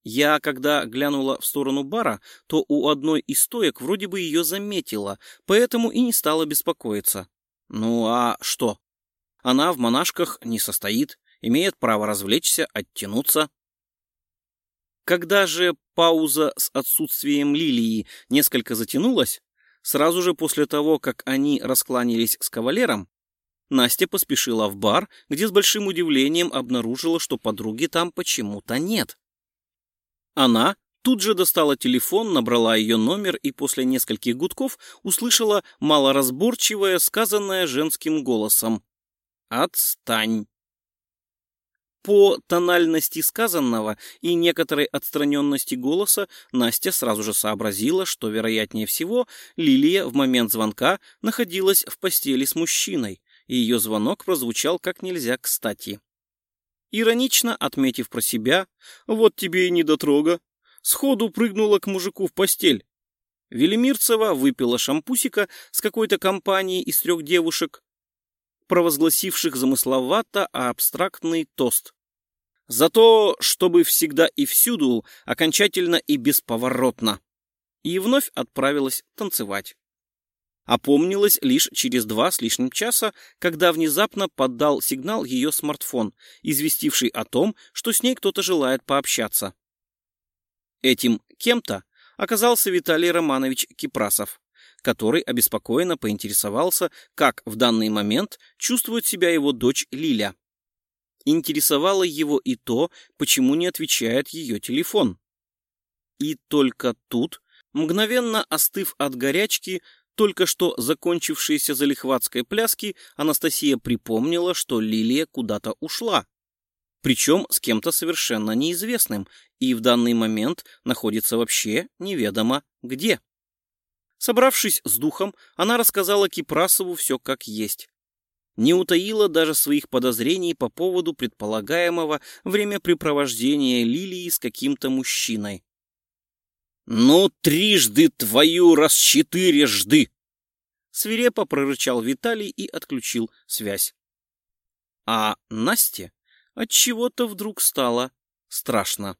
Я, когда глянула в сторону бара, то у одной из стоек вроде бы ее заметила, поэтому и не стала беспокоиться. Ну а что? Она в монашках не состоит, имеет право развлечься, оттянуться. Когда же пауза с отсутствием лилии несколько затянулась, сразу же после того, как они раскланялись с кавалером, Настя поспешила в бар, где с большим удивлением обнаружила, что подруги там почему-то нет. Она тут же достала телефон, набрала ее номер и после нескольких гудков услышала малоразборчивое, сказанное женским голосом. «Отстань!» По тональности сказанного и некоторой отстраненности голоса Настя сразу же сообразила, что, вероятнее всего, Лилия в момент звонка находилась в постели с мужчиной и ее звонок прозвучал как нельзя кстати. Иронично отметив про себя, вот тебе и недотрога, сходу прыгнула к мужику в постель. Велимирцева выпила шампусика с какой-то компанией из трех девушек, провозгласивших замысловато а абстрактный тост. За то, чтобы всегда и всюду, окончательно и бесповоротно. И вновь отправилась танцевать. Опомнилась лишь через два с лишним часа, когда внезапно поддал сигнал ее смартфон, известивший о том, что с ней кто-то желает пообщаться. Этим кем-то оказался Виталий Романович Кипрасов, который обеспокоенно поинтересовался, как в данный момент чувствует себя его дочь Лиля. Интересовало его и то, почему не отвечает ее телефон. И только тут, мгновенно остыв от горячки, только что закончившейся залихватской пляски Анастасия припомнила, что Лилия куда-то ушла. Причем с кем-то совершенно неизвестным, и в данный момент находится вообще неведомо где. Собравшись с духом, она рассказала Кипрасову все как есть. Не утаила даже своих подозрений по поводу предполагаемого времяпрепровождения Лилии с каким-то мужчиной. «Ну, трижды твою раз четырежды!» Свирепо прорычал Виталий и отключил связь. А Насте от чего то вдруг стало страшно.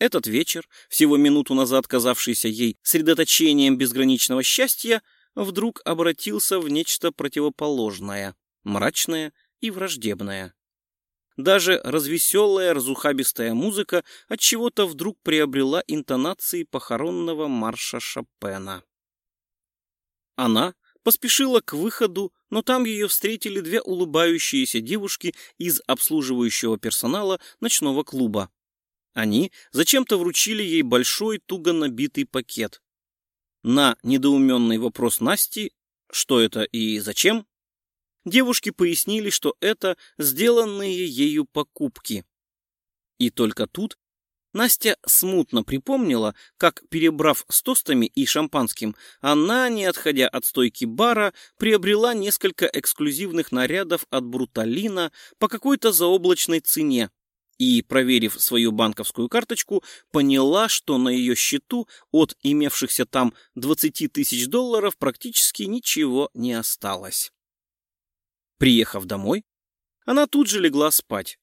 Этот вечер, всего минуту назад казавшийся ей средоточением безграничного счастья, вдруг обратился в нечто противоположное, мрачное и враждебное. Даже развеселая, разухабистая музыка от чего то вдруг приобрела интонации похоронного марша Шопена. Она поспешила к выходу, но там ее встретили две улыбающиеся девушки из обслуживающего персонала ночного клуба. Они зачем-то вручили ей большой, туго набитый пакет. На недоуменный вопрос Насти, что это и зачем, девушки пояснили, что это сделанные ею покупки. И только тут Настя смутно припомнила, как, перебрав с тостами и шампанским, она, не отходя от стойки бара, приобрела несколько эксклюзивных нарядов от Бруталина по какой-то заоблачной цене, и, проверив свою банковскую карточку, поняла, что на ее счету от имевшихся там 20 тысяч долларов практически ничего не осталось. Приехав домой, она тут же легла спать.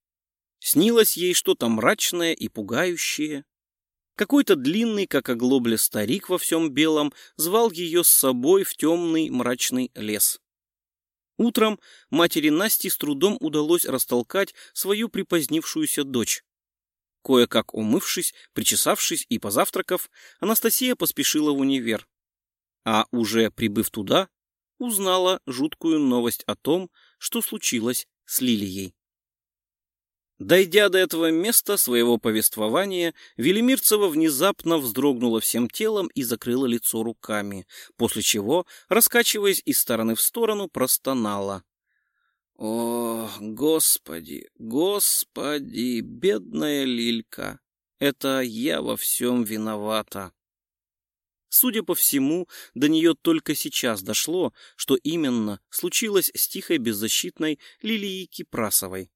Снилось ей что-то мрачное и пугающее. Какой-то длинный, как оглобля старик во всем белом, звал ее с собой в темный мрачный лес. Утром матери Насти с трудом удалось растолкать свою припозднившуюся дочь. Кое-как умывшись, причесавшись и позавтракав, Анастасия поспешила в универ. А уже прибыв туда, узнала жуткую новость о том, что случилось с Лилией. Дойдя до этого места своего повествования, Велимирцева внезапно вздрогнула всем телом и закрыла лицо руками, после чего, раскачиваясь из стороны в сторону, простонала. «О, Господи, Господи, бедная Лилька! Это я во всем виновата!» Судя по всему, до нее только сейчас дошло, что именно случилось с тихой беззащитной Лилией Кипрасовой.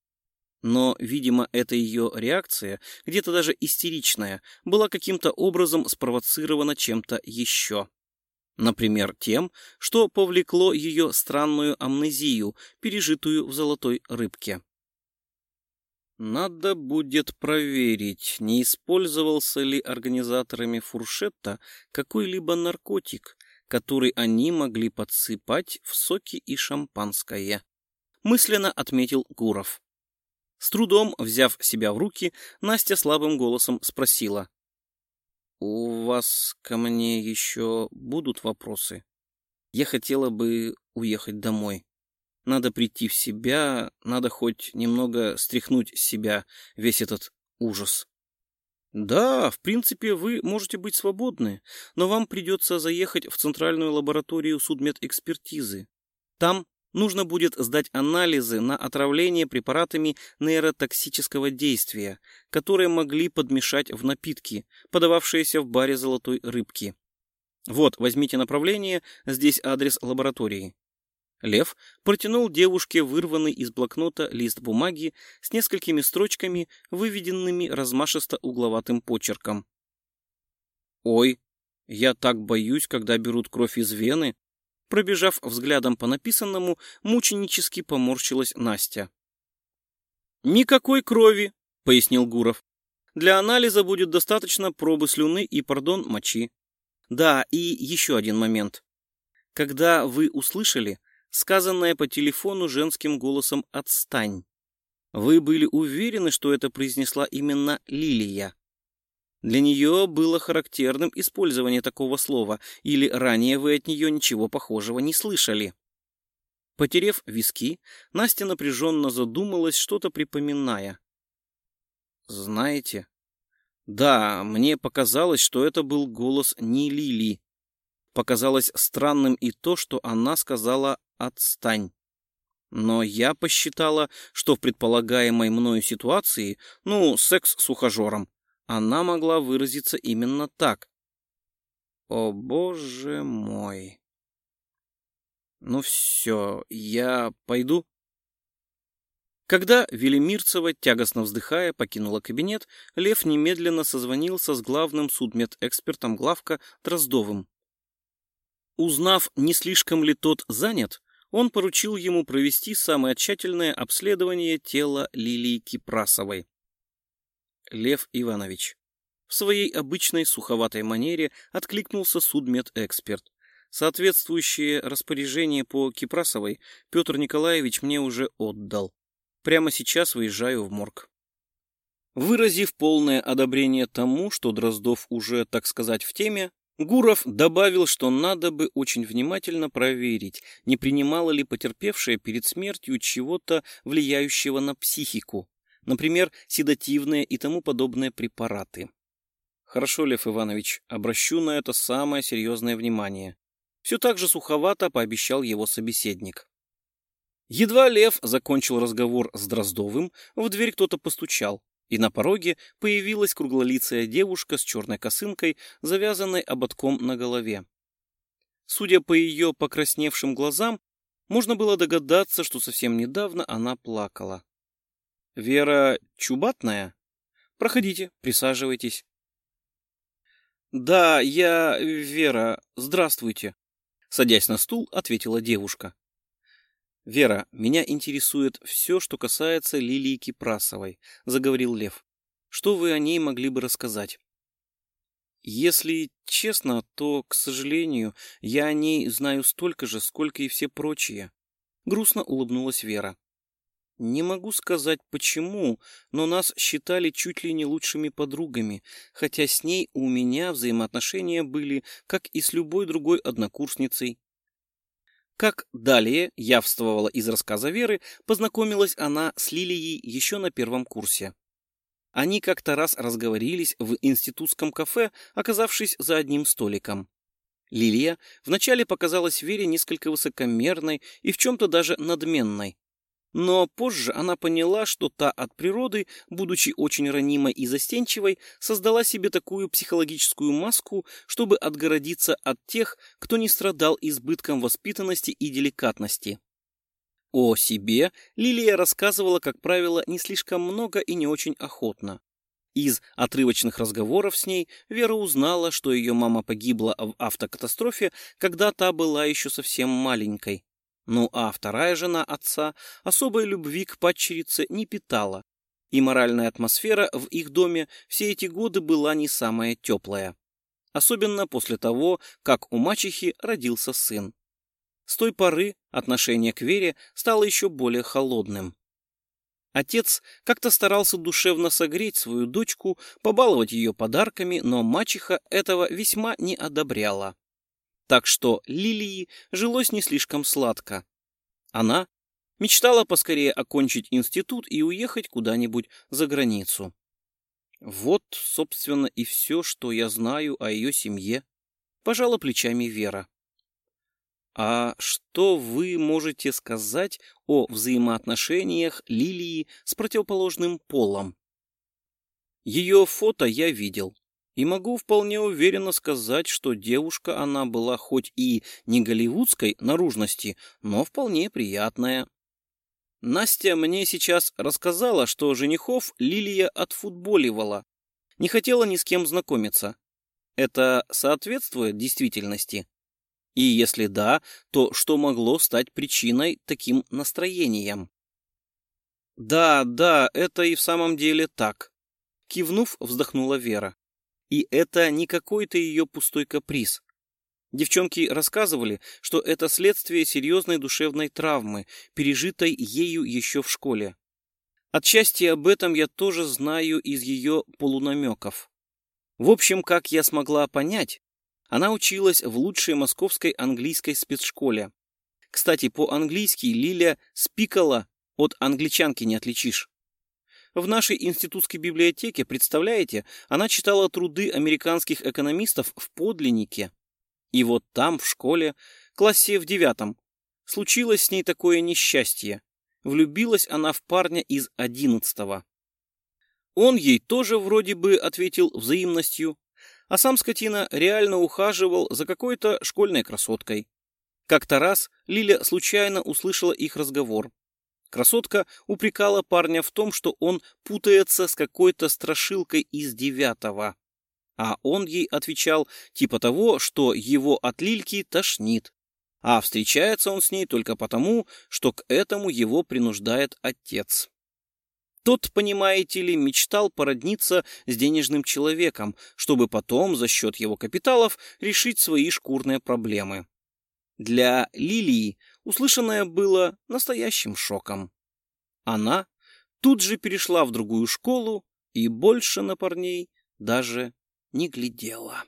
Но, видимо, эта ее реакция, где-то даже истеричная, была каким-то образом спровоцирована чем-то еще. Например, тем, что повлекло ее странную амнезию, пережитую в золотой рыбке. Надо будет проверить, не использовался ли организаторами фуршетта какой-либо наркотик, который они могли подсыпать в соки и шампанское. Мысленно отметил Гуров. С трудом, взяв себя в руки, Настя слабым голосом спросила. «У вас ко мне еще будут вопросы? Я хотела бы уехать домой. Надо прийти в себя, надо хоть немного стряхнуть с себя весь этот ужас». «Да, в принципе, вы можете быть свободны, но вам придется заехать в центральную лабораторию судмедэкспертизы. Там нужно будет сдать анализы на отравление препаратами нейротоксического действия, которые могли подмешать в напитки, подававшиеся в баре «Золотой рыбки». Вот, возьмите направление, здесь адрес лаборатории. Лев протянул девушке вырванный из блокнота лист бумаги с несколькими строчками, выведенными размашисто угловатым почерком. «Ой, я так боюсь, когда берут кровь из вены», Пробежав взглядом по написанному, мученически поморщилась Настя. «Никакой крови», — пояснил Гуров. «Для анализа будет достаточно пробы слюны и, пардон, мочи. Да, и еще один момент. Когда вы услышали сказанное по телефону женским голосом «отстань», вы были уверены, что это произнесла именно Лилия? Для нее было характерным использование такого слова, или ранее вы от нее ничего похожего не слышали. Потерев виски, Настя напряженно задумалась, что-то припоминая. «Знаете, да, мне показалось, что это был голос не Лили. Показалось странным и то, что она сказала «отстань». Но я посчитала, что в предполагаемой мною ситуации, ну, секс с ухажером, она могла выразиться именно так. О, боже мой. Ну все, я пойду. Когда Велимирцева, тягостно вздыхая, покинула кабинет, Лев немедленно созвонился с главным судмедэкспертом главка Дроздовым. Узнав, не слишком ли тот занят, он поручил ему провести самое тщательное обследование тела Лилии Кипрасовой. Лев Иванович. В своей обычной суховатой манере откликнулся судмедэксперт. Соответствующее распоряжение по Кипрасовой Петр Николаевич мне уже отдал. Прямо сейчас выезжаю в морг. Выразив полное одобрение тому, что Дроздов уже, так сказать, в теме, Гуров добавил, что надо бы очень внимательно проверить, не принимала ли потерпевшая перед смертью чего-то влияющего на психику, например, седативные и тому подобные препараты. Хорошо, Лев Иванович, обращу на это самое серьезное внимание. Все так же суховато пообещал его собеседник. Едва Лев закончил разговор с Дроздовым, в дверь кто-то постучал, и на пороге появилась круглолицая девушка с черной косынкой, завязанной ободком на голове. Судя по ее покрасневшим глазам, можно было догадаться, что совсем недавно она плакала. «Вера Чубатная? Проходите, присаживайтесь». «Да, я Вера. Здравствуйте», — садясь на стул, ответила девушка. «Вера, меня интересует все, что касается Лилии Кипрасовой», — заговорил Лев. «Что вы о ней могли бы рассказать?» «Если честно, то, к сожалению, я о ней знаю столько же, сколько и все прочие», — грустно улыбнулась Вера. Не могу сказать почему, но нас считали чуть ли не лучшими подругами, хотя с ней у меня взаимоотношения были, как и с любой другой однокурсницей. Как далее явствовала из рассказа Веры, познакомилась она с Лилией еще на первом курсе. Они как-то раз разговорились в институтском кафе, оказавшись за одним столиком. Лилия вначале показалась Вере несколько высокомерной и в чем-то даже надменной, но позже она поняла, что та от природы, будучи очень ранимой и застенчивой, создала себе такую психологическую маску, чтобы отгородиться от тех, кто не страдал избытком воспитанности и деликатности. О себе Лилия рассказывала, как правило, не слишком много и не очень охотно. Из отрывочных разговоров с ней Вера узнала, что ее мама погибла в автокатастрофе, когда та была еще совсем маленькой. Ну а вторая жена отца особой любви к падчерице не питала, и моральная атмосфера в их доме все эти годы была не самая теплая. Особенно после того, как у мачехи родился сын. С той поры отношение к Вере стало еще более холодным. Отец как-то старался душевно согреть свою дочку, побаловать ее подарками, но мачеха этого весьма не одобряла так что Лилии жилось не слишком сладко. Она мечтала поскорее окончить институт и уехать куда-нибудь за границу. Вот, собственно, и все, что я знаю о ее семье, пожала плечами Вера. А что вы можете сказать о взаимоотношениях Лилии с противоположным полом? Ее фото я видел. И могу вполне уверенно сказать, что девушка она была хоть и не голливудской наружности, но вполне приятная. Настя мне сейчас рассказала, что женихов Лилия отфутболивала. Не хотела ни с кем знакомиться. Это соответствует действительности? И если да, то что могло стать причиной таким настроениям? Да, да, это и в самом деле так. Кивнув, вздохнула Вера. И это не какой-то ее пустой каприз. Девчонки рассказывали, что это следствие серьезной душевной травмы, пережитой ею еще в школе. Отчасти об этом я тоже знаю из ее полунамеков. В общем, как я смогла понять, она училась в лучшей московской английской спецшколе. Кстати, по-английски Лиля спикала, от англичанки не отличишь. В нашей институтской библиотеке, представляете, она читала труды американских экономистов в подлиннике. И вот там, в школе, классе в девятом, случилось с ней такое несчастье. Влюбилась она в парня из одиннадцатого. Он ей тоже вроде бы ответил взаимностью, А сам скотина реально ухаживал за какой-то школьной красоткой. Как-то раз Лиля случайно услышала их разговор. Красотка упрекала парня в том, что он путается с какой-то страшилкой из девятого. А он ей отвечал типа того, что его от Лильки тошнит. А встречается он с ней только потому, что к этому его принуждает отец. Тот, понимаете ли, мечтал породниться с денежным человеком, чтобы потом за счет его капиталов решить свои шкурные проблемы. Для Лилии услышанное было настоящим шоком. Она тут же перешла в другую школу и больше на парней даже не глядела.